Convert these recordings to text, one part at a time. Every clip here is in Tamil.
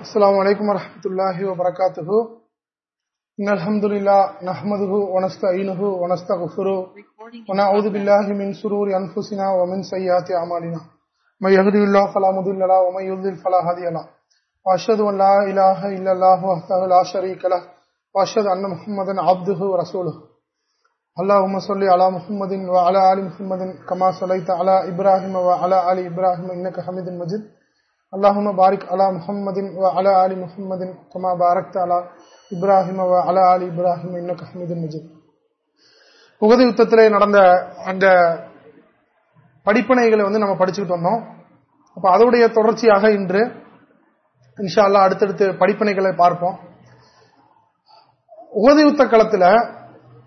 السلام عليكم ورحمة الله وبركاته إن الحمد لله نحمده ونستعينه ونستغفره ونعوذ بالله من سرور أنفسنا ومن سيئات أعمالنا من يهدي الله فلا مضل له ومن يضلل فلا هادي له وأشهد أن لا إله إلا الله وحده لا شريك له وأشهد أن محمدا عبده ورسوله اللهم صل على محمد وعلى آل محمد كما صليت على إبراهيم وعلى آل إبراهيم إنك حميد مجيد اللهم بارك على محمد وعلى آل محمد كما باركت على இப்ராஹிம் அலா அலி இப்ராஹிம் இன்னக்கு ஹமீதுன் மஜித் உகதி யுத்தத்திலே நடந்த அந்த படிப்பனைகளை வந்து நம்ம படிச்சுக்கிட்டு வந்தோம் அப்ப அதோடைய தொடர்ச்சியாக இன்று இன்ஷா அல்லா அடுத்தடுத்து படிப்பனைகளை பார்ப்போம் உகதி யுத்த களத்துல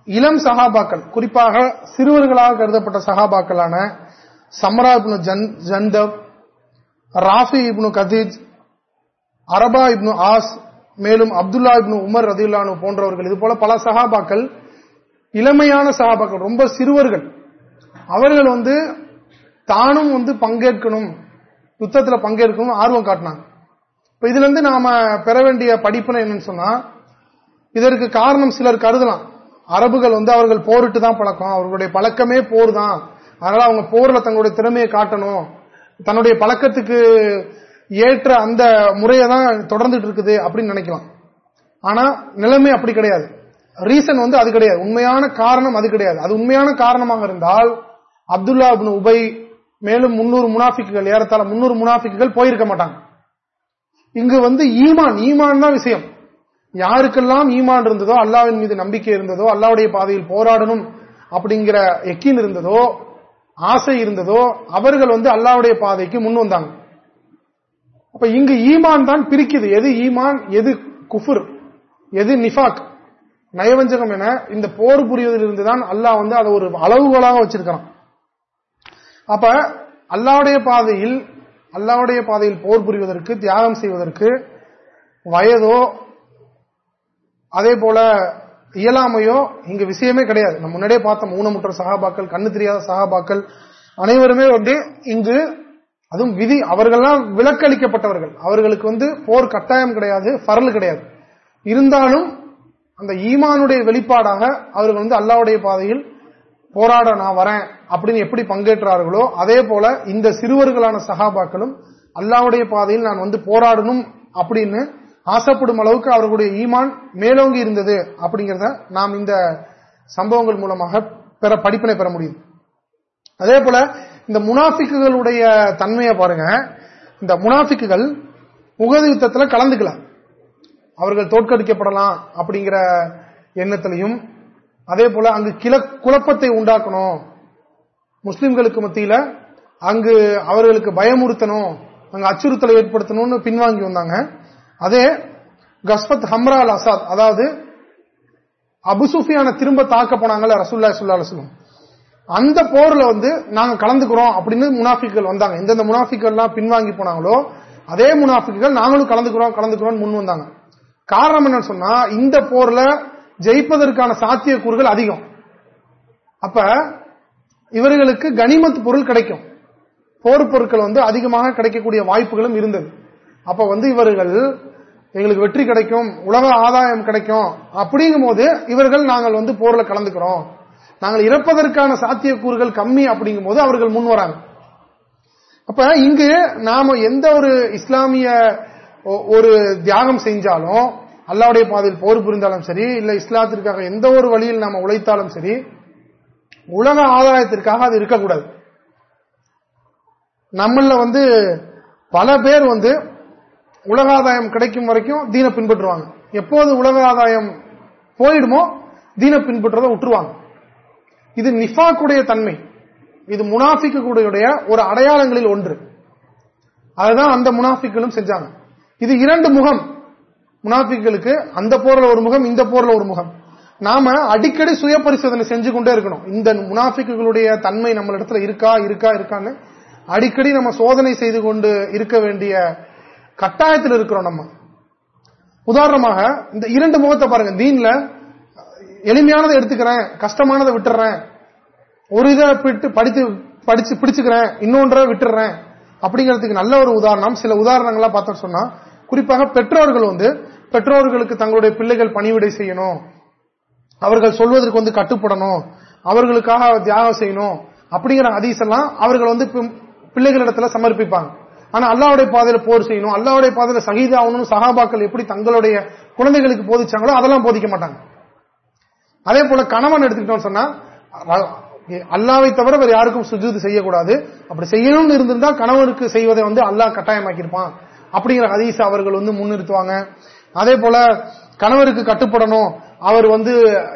இளம் சகாபாக்கள் குறிப்பாக சிறுவர்களாக கருதப்பட்ட சகாபாக்களான சம்ரா இப்னு ஜந்தப் Rafi ibn Khadij Arabah ibn Aws மேலும் அப்துல்லா இப்னு உமர் ரதில்லானு போன்றவர்கள். இது போல பல சகாபாக்கள் இளமையான சகாபாக்கள் ரொம்ப சிறுவர்கள். அவர்கள் வந்து தானும் வந்து பங்கேற்கணும் யுத்தத்தில் பங்கேற்கணும் ஆர்வம் காட்டினாங்க. இப்ப இதுல இருந்து நாம பெற வேண்டிய படிப்புனை என்னன்னு சொன்னா இதற்கு காரணம் சிலர் கருதலாம். அரபுகள் வந்து அவர்கள் போரிட்டு தான் பழக்கம் அவர்களுடைய பழக்கமே போர் தான். அதனால அவங்க போர்ல தங்களுடைய திறமையை காட்டணும். தன்னுடைய பழக்கத்துக்கு ஏற்ற அந்த முறையை தான் தொடர்ந்துட்டு இருக்குது அப்படின்னு நினைக்கலாம். ஆனா நிலைமை அப்படி கிடையாது. ரீசன் வந்து அது கிடையாது. உண்மையான காரணம் அது கிடையாது. அது உண்மையான காரணமாக இருந்தால் அப்துல்லா அப்னு உபை மேலும் முன்னூறு முனாஃபிக்குகள் ஏறத்தாழ முன்னூறு முனாஃபிக்குகள் போயிருக்க மாட்டாங்க. இங்கு வந்து ஈமான் ஈமான் தான் விஷயம். யாருக்கெல்லாம் ஈமான் இருந்ததோ அல்லாவின் மீது நம்பிக்கை இருந்ததோ அல்லாவுடைய பாதையில் போராடணும் அப்படிங்கிற எக்கின் இருந்ததோ ஆசை இருந்ததோ அவர்கள் வந்து அல்லாவுடைய பாதைக்கு முன் வந்தாங்க. அப்ப இங்கு ஈமான் தான் பிரிக்குது. எது ஈமான் எது குஃபுர் எது நிஃபாக். நயவஞ்சகம் என இந்த போர் புரிவதிலிருந்து தான் அல்லாஹ் வந்து அதை ஒரு அளவுகோலாக வச்சிருக்கிறான். அப்ப அல்லாவுடைய பாதையில் அல்லாவுடைய பாதையில் போர் புரிவதற்கு தியாகம் செய்வதற்கு வயதோ அதே போல இயலாமையோ இங்க விஷயமே கிடையாது. நம்ம முன்னாடியே பார்த்த ஊனமுற்ற சகாபாக்கள் கண்ணு தெரியாத சகாபாக்கள் அனைவருமே வந்து இங்கு அதுவும் விதி அவர்கள்லாம் விலக்களிக்கப்பட்டவர்கள். அவர்களுக்கு வந்து போர் கட்டாயம் கிடையாது பரல் கிடையாது. இருந்தாலும் அந்த ஈமானுடைய வெளிப்பாடாக அவர்கள் வந்து அல்லாவுடைய பாதையில் போராட நான் வரேன் அப்படின்னு எப்படி பங்கேற்றார்களோ அதே போல இந்த சிறுவர்களான சகாபாக்களும் அல்லாவுடைய பாதையில் நான் வந்து போராடணும் அப்படின்னு ஆசைப்படும் அளவுக்கு அவர்களுடைய ஈமான் மேலோங்கி இருந்தது அப்படிங்கறத நாம் இந்த சம்பவங்கள் மூலமாக பெற படிப்பினை பெற முடியும். அதே போல இந்த முனாஃபிக்குகளுடைய தன்மையை பாருங்க. இந்த முனாஃபிக்குகள் முகது யுத்தத்தில் கலந்துக்கல. அவர்கள் தோற்கடிக்கப்படலாம் அப்படிங்கிற எண்ணத்திலையும் அதே போல அங்கு கிள குழப்பத்தை உண்டாக்கணும். முஸ்லிம்களுக்கு மத்தியில அங்கு அவர்களுக்கு பயமுறுத்தணும் அங்கு அச்சுறுத்தலை ஏற்படுத்தணும்னு பின்வாங்கி வந்தாங்க. அதே கஸ்பத் ஹம்ரா அல் அசாத் அதாவது அபுசூஃபியான திரும்ப தாக்க போனாங்கல்ல ரசூல்லா சுல்லா அலுவலம் அந்த போர்ல வந்து நாங்க கலந்துக்கிறோம் அப்படின்னு முனாஃபிக்கள் வந்தாங்க. எந்தெந்த முனாஃபிக்கள்லாம் பின்வாங்கி போனாங்களோ அதே முனாஃபிக்கள் நாங்களும் கலந்துக்கிறோம் கலந்துக்கிறோம் முன் வந்தாங்க. காரணம் என்னன்னு சொன்னா இந்த போர்ல ஜெயிப்பதற்கான சாத்தியக்கூறுகள் அதிகம். அப்ப இவர்களுக்கு கனிமத் பொருள் கிடைக்கும். போர் பொருட்கள் வந்து அதிகமாக கிடைக்கக்கூடிய வாய்ப்புகளும் இருந்தது. அப்ப வந்து இவர்கள் எங்களுக்கு வெற்றி கிடைக்கும் உலக ஆதாயம் கிடைக்கும் அப்படிங்கும் போது இவர்கள் நாங்கள் வந்து போர்ல கலந்துக்கிறோம். நாங்கள் இறப்பதற்கான சாத்தியக்கூறுகள் கம்மி அப்படிங்கும் போது அவர்கள் முன் வராங்க. அப்ப இங்கு நாம எந்த ஒரு இஸ்லாமிய ஒரு தியாகம் செஞ்சாலும் அல்லாவுடைய பாதையில் போர் புரிந்தாலும் சரி இல்ல இஸ்லாத்திற்காக எந்த ஒரு வழியில் நாம உழைத்தாலும் சரி உலக ஆதாயத்திற்காக அது இருக்கக்கூடாது. நம்மள வந்து பல பேர் வந்து உலக ஆதாயம் கிடைக்கும் வரைக்கும் தீன பின்பற்றுவாங்க. எப்போது உலக ஆதாயம் போயிடுமோ தீன பின்பற்றதை விட்டுருவாங்க இது நிஃபாக்குடைய தன்மை. இது முனாஃபிக்குடைய ஒரு அடையாளங்களில் ஒன்று. அதுதான் அந்த முனாஃபிக்களும் செஞ்சாங்க. இது இரண்டு முகம். முனாஃபிக்களுக்கு அந்த போர்ல ஒரு முகம் இந்த போர்ல ஒரு முகம். நாம அடிக்கடி சுய பரிசோதனை செஞ்சு கொண்டே இருக்கணும். இந்த முனாஃபிக்குகளுடைய தன்மை நம்ம இடத்துல இருக்கா இருக்கா இருக்கான்னு அடிக்கடி நம்ம சோதனை செய்து கொண்டு இருக்க வேண்டிய கட்டாயத்தில் இருக்கிறோம் நம்ம. உதாரணமாக இந்த இரண்டு முகத்தை பாருங்க. தீன்ல எளிமையானதை எடுத்துக்கிறேன் கஷ்டமானதை விட்டுறேன். ஒரு இதை படித்து படிச்சு பிடிச்சுக்கிறேன் இன்னொன்றை விட்டுறேன். அப்படிங்கிறதுக்கு நல்ல ஒரு உதாரணம். சில உதாரணங்களா பார்த்தோம் சொன்னா குறிப்பாக பெற்றோர்கள் வந்து பெற்றோர்களுக்கு தங்களுடைய பிள்ளைகள் பணிவிடை செய்யணும். அவர்கள் சொல்வதற்கு வந்து கட்டுப்படணும். அவர்களுக்காக தியாகம் செய்யணும். அப்படிங்கிற ஹதீஸ் எல்லாம் அவர்கள் வந்து பிள்ளைகளிடத்துல சமர்ப்பிப்பாங்க. ஆனா அல்லாவுடைய பாதையில போர் செய்யணும் அல்லாவுடைய பாதையில சகிதாகணும் சகாபாக்கள் எப்படி தங்களுடைய குழந்தைகளுக்கு போதிச்சாங்களோ அதெல்லாம் போதிக்க மாட்டாங்க. அதே போல கணவன் எடுத்துக்கிட்டோம் சொன்னா அல்லாவை தவிர வேற யாருக்கும் சுஜூது செய்யக்கூடாது. அப்படி செய்யணும்னு இருந்திருந்தா கணவனுக்கு செய்வதை வந்து அல்லாஹ் கட்டாயமாக்கியிருப்பான். அப்படிங்கிற ஹதீஸ் அவர்கள் வந்து முன்னிறுத்துவாங்க. அதே போல கணவருக்கு கட்டுப்படணும். அவர் வந்து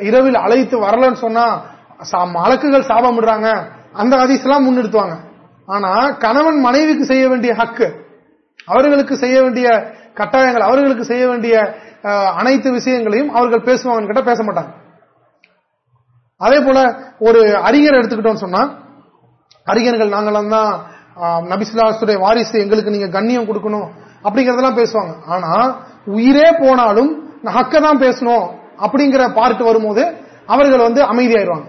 இரவில் அழைத்து வரலன்னு சொன்னா மலக்குகள் சாபமிடுறாங்க அந்த ஹதீஸ் எல்லாம் முன்னிறுத்துவாங்க. ஆனா கணவன் மனைவிக்கு செய்ய வேண்டிய ஹக்கு அவர்களுக்கு செய்ய வேண்டிய கட்டாயங்கள் அவர்களுக்கு செய்ய வேண்டிய அனைத்து விஷயங்களையும் அவர்கள் பேசுவாங்க கிட்ட பேச மாட்டாங்க. அதே போல ஒரு அறிஞர் எடுத்துக்கிட்டோம் சொன்னா அறிஞர்கள் நாங்களாம் தான் நபிசுல்லாசுடைய வாரிசு எங்களுக்கு நீங்க கண்ணியம் கொடுக்கணும் அப்படிங்கறதெல்லாம் பேசுவாங்க. ஆனா உயிரே போனாலும் ஹக்க தான் பேசணும் அப்படிங்கிற பார்ட் வரும்போது அவர்கள் வந்து அமைதியாயிருவாங்க.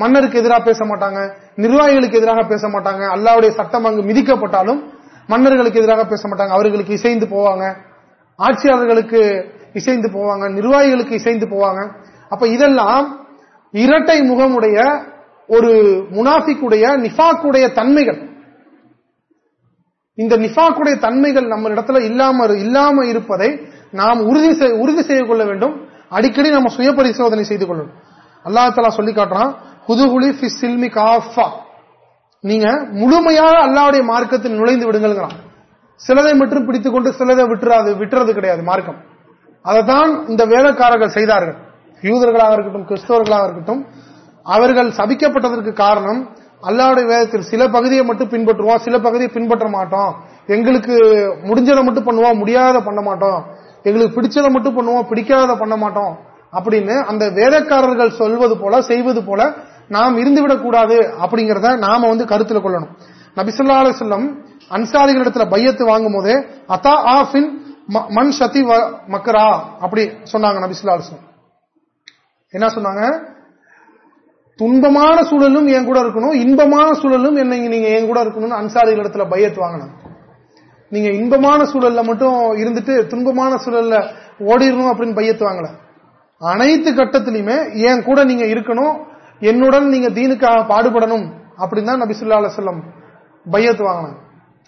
மன்னருக்கு எதிராக பேச மாட்டாங்க. நிர்வாகிகளுக்கு எதிராக பேச மாட்டாங்க. அல்லாவுடைய சட்டம் அங்கு மிதிக்கப்பட்டாலும் மன்னர்களுக்கு எதிராக பேச மாட்டாங்க. அவர்களுக்கு இசைந்து போவாங்க. ஆட்சியாளர்களுக்கு இசைந்து போவாங்க. நிர்வாகிகளுக்கு இசைந்து போவாங்க. அப்ப இதெல்லாம் இரட்டை முகமுடைய ஒரு முனாஃபிக்குடைய நிஃபாக்குடைய தன்மைகள். இந்த நிஃபாக்குடைய தன்மைகள் நம்ம இடத்துல இல்லாம இல்லாம இருப்பதை நாம் உறுதி உறுதி செய்து கொள்ள வேண்டும். அடிக்கடி நம்ம சுய பரிசோதனை செய்து கொள்ளணும். அல்லா தலா சொல்லி காட்டுறான் குதுகுலி சில்மி காஃபா நீங்க முழுமையாக அல்லாவுடைய மார்க்கத்தில் நுழைந்து விடுங்கிறான் சிலதை மட்டும் பிடித்துக்கொண்டு சிலதை விட்டுறாது விட்டுறது கிடையாது மார்க்கம். அதைத்தான் இந்த வேதக்காரர்கள் செய்தார்கள். யூதர்களாக இருக்கட்டும் கிறிஸ்தவர்களாக இருக்கட்டும் அவர்கள் சபிக்கப்பட்டதற்கு காரணம் அல்லாவுடைய வேதத்தில் சில பகுதியை மட்டும் பின்பற்றுவோம் சில பகுதியை பின்பற்ற மாட்டோம். எங்களுக்கு முடிஞ்சதை மட்டும் பண்ணுவோம் முடியாத பண்ண மாட்டோம். எங்களுக்கு பிடிச்சதை மட்டும் பண்ணுவோம் பிடிக்காத பண்ண மாட்டோம். அப்படின்னு அந்த வேதக்காரர்கள் சொல்வது போல செய்வது போல நாம் இருந்துவிடக் கூடாது அப்படிங்கறத நாம வந்து கருத்துல கொள்ளணும். நபிசுல்லா சொல்லம் அன்சாரிகளிடத்துல பையத்து வாங்கும் போதே அத்தா ஆஃபின் மண் சதி மக்கரா? அப்படி சொன்னாங்க நபிசுல்லா சொல்லம் என்ன சொன்னாங்க? துன்பமான சூழலும் என் கூட இருக்கணும் இன்பமான சூழலும் என்ன நீங்க என் கூட இருக்கணும்னு அன்சாரிகள் இடத்துல பையத்து வாங்கணும் நீங்க இன்பமான சூழல்ல மட்டும் இருந்துட்டு துன்பமான சூழல்ல ஓடிடணும் அப்படின்னு பையத்து வாங்கல. அனைத்து கட்டத்திலுமே என் கூட நீங்க இருக்கணும் என்னுடன் நீங்க தீனுக்காக பாடுபடணும் அப்படின்னு தான் நபிசுல்லா அலுவலம் பையத்து வாங்கினாங்க.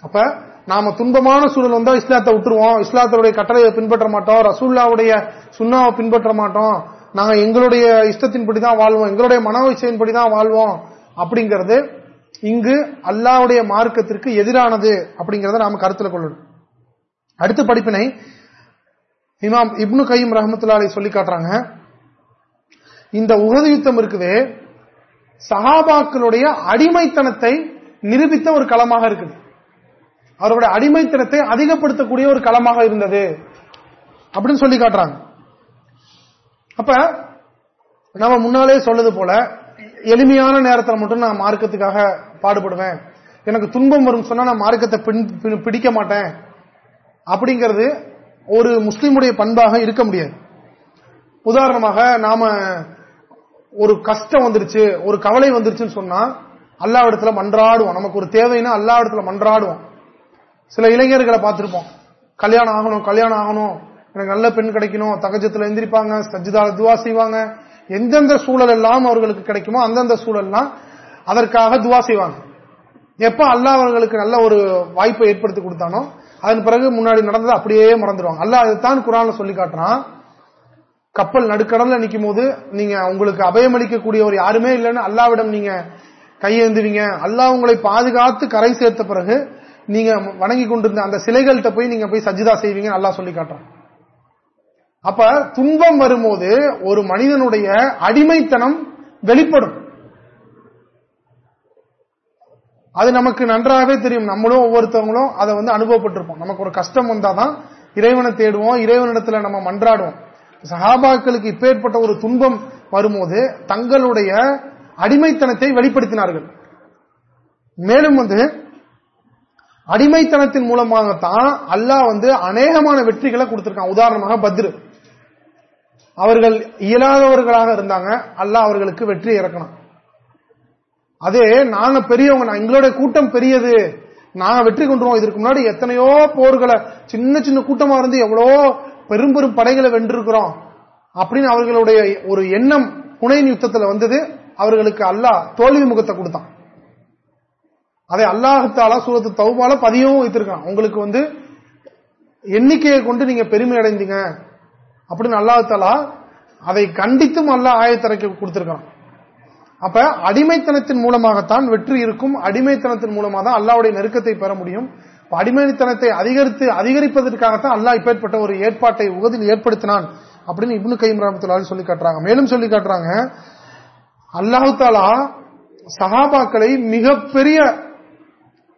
அப்ப நாம துன்பமான சூழல் வந்தா இஸ்லாத்தை விட்டுருவோம். இஸ்லாத்தோடைய கட்டளையை பின்பற்ற மாட்டோம். ரசூல்லாவுடைய சுண்ணாவை பின்பற்ற மாட்டோம். நாங்க எங்களுடைய இஷ்டத்தின்படி தான் வாழ்வோம். எங்களுடைய மன தான் வாழ்வோம். அப்படிங்கிறது இங்கு அல்லாவுடைய மார்க்கத்திற்கு எதிரானது அப்படிங்கறத நாம கருத்துல கொள்ளணும். அடுத்த படிப்பினை இமாம் இப்னு கைம் ரஹமத்துல்லாலை சொல்லி காட்டுறாங்க. இந்த உகது யுத்தம் இருக்குதே சஹாபாக்களுடைய அடிமைத்தனத்தை நிரூபித்த ஒரு களமாக இருக்குது. அவருடைய அடிமைத்தனத்தை அதிகப்படுத்தக்கூடிய ஒரு களமாக இருந்தது. அப்படின்னு சொல்லி காட்டுறாங்க. அப்ப நம்ம முன்னாலே சொன்னது போல எளிமையான நேரத்தில் மட்டும் நான் மார்க்கத்துக்காக பாடுபடுவேன். எனக்கு துன்பம் வரும் சொன்னா நான் மார்க்கத்தை பிடிக்க மாட்டேன். அப்படிங்கிறது ஒரு முஸ்லீமுடைய பண்பாக இருக்க முடியாது. உதாரணமாக நாம ஒரு கஷ்டம் வந்துருச்சு ஒரு கவலை வந்துருச்சுன்னு சொன்னா அல்லாவிடத்துல மன்றாடுவோம் நமக்கு ஒரு தேவைன்னா அல்லாவிடத்துல மன்றாடுவோம் சில இளைஞர்களை பார்த்திருப்போம். கல்யாணம் ஆகணும் கல்யாணம் ஆகணும். எனக்கு நல்ல பெண் கிடைக்கணும். தகஜத்துல எந்திரிப்பாங்க சஜிதால துவா செய்வாங்க. எந்தெந்த சூழல் எல்லாம் அவர்களுக்கு கிடைக்குமோ அந்தந்த சூழல்லாம் அதற்காக துவா செய்வாங்க. எப்ப அல்லா அவர்களுக்கு நல்ல ஒரு வாய்ப்பை ஏற்படுத்தி கொடுத்தானோ அதன் பிறகு முன்னாடி நடந்தது அப்படியே மறந்துடுவாங்க. அல்லா அதுதான் குரான் சொல்லி காட்டுறான். கப்பல் நடுக்கடல்ல நிக்கும் போது நீங்க உங்களுக்கு அபயம் அளிக்கக்கூடிய ஒரு யாருமே இல்லைன்னு அல்லாவிடம் நீங்க கையேந்துவீங்க. அல்லா உங்களை பாதுகாத்து கரை சேர்த்த பிறகு நீங்க வணங்கி கொண்டிருந்த அந்த சிலைகள்கிட்ட போய் நீங்க போய் சஜிதா செய்வீங்க நல்லா சொல்லி காட்டுறான். அப்ப துன்பம் வரும்போது ஒரு மனிதனுடைய அடிமைத்தனம் வெளிப்படும். அது நமக்கு நன்றாகவே தெரியும். நம்மளும் ஒவ்வொருத்தவங்களும் அதை வந்து அனுபவப்பட்டிருப்போம். நமக்கு ஒரு கஷ்டம் வந்தாதான் இறைவனை தேடுவோம் இறைவனிடத்துல நம்ம மன்றாடுவோம். சஹாபாக்களுக்கு இப்பேற்பட்ட ஒரு துன்பம் வரும்போது தங்களுடைய அடிமைத்தனத்தை வெளிப்படுத்தினார்கள். மேலும் வந்து அடிமைத்தனத்தின் மூலமாகத்தான் அல்லாஹ் வந்து அநேகமான வெற்றிகளை கொடுத்திருக்கான். உதாரணமாக பத்ரு. அவர்கள் இயலாதவர்களாக இருந்தாங்க. அல்லாஹ் அவர்களுக்கு வெற்றி இறக்கணும். அதே நாங்க பெரியவங்க எங்களுடைய கூட்டம் பெரியது. நாங்க வெற்றி கொண்டுருவோம் இதற்கு முன்னாடி எத்தனையோ போர்களை சின்ன சின்ன கூட்டமா இருந்து எவ்வளோ பெரும் பெரும் படைகளை வென்றிருக்கிறோம். அப்படின்னு அவர்களுடைய ஒரு எண்ணம் புனையின் யுத்தத்தில் வந்தது. அவர்களுக்கு அல்லாஹ் தோல்வி முகத்தை கொடுத்தான். அதை அல்லாஹத்தாலா சூரத்து தௌபால பதியவும் வைத்திருக்கான். உங்களுக்கு வந்து எண்ணிக்கையை கொண்டு நீங்க பெருமை அடைந்தீங்க. அப்படின்னு அல்லாஹத்தாலா அதை கண்டித்தும் அல்லாஹ் ஆயத்தரைக்கு கொடுத்திருக்கான் அப்ப அடிமைத்தனத்தின் மூலமாகத்தான் வெற்றி இருக்கும். அடிமைத்தனத்தின் மூலமாக தான் அல்லாவுடைய நெருக்கத்தை பெற முடியும். அடிமைத்தனத்தை அதிகரித்து அதிகரிப்பதற்காகத்தான் அல்லாஹ் இப்பேற்பட்ட ஒரு ஏற்பாட்டை உகதில் ஏற்படுத்தினான் அப்படின்னு இப்னு கைம் ரஹமத்துல்லாலும் சொல்லி காட்டுறாங்க. மேலும் சொல்லி காட்டுறாங்க அல்லாஹு தாலா சஹாபாக்களை மிகப்பெரிய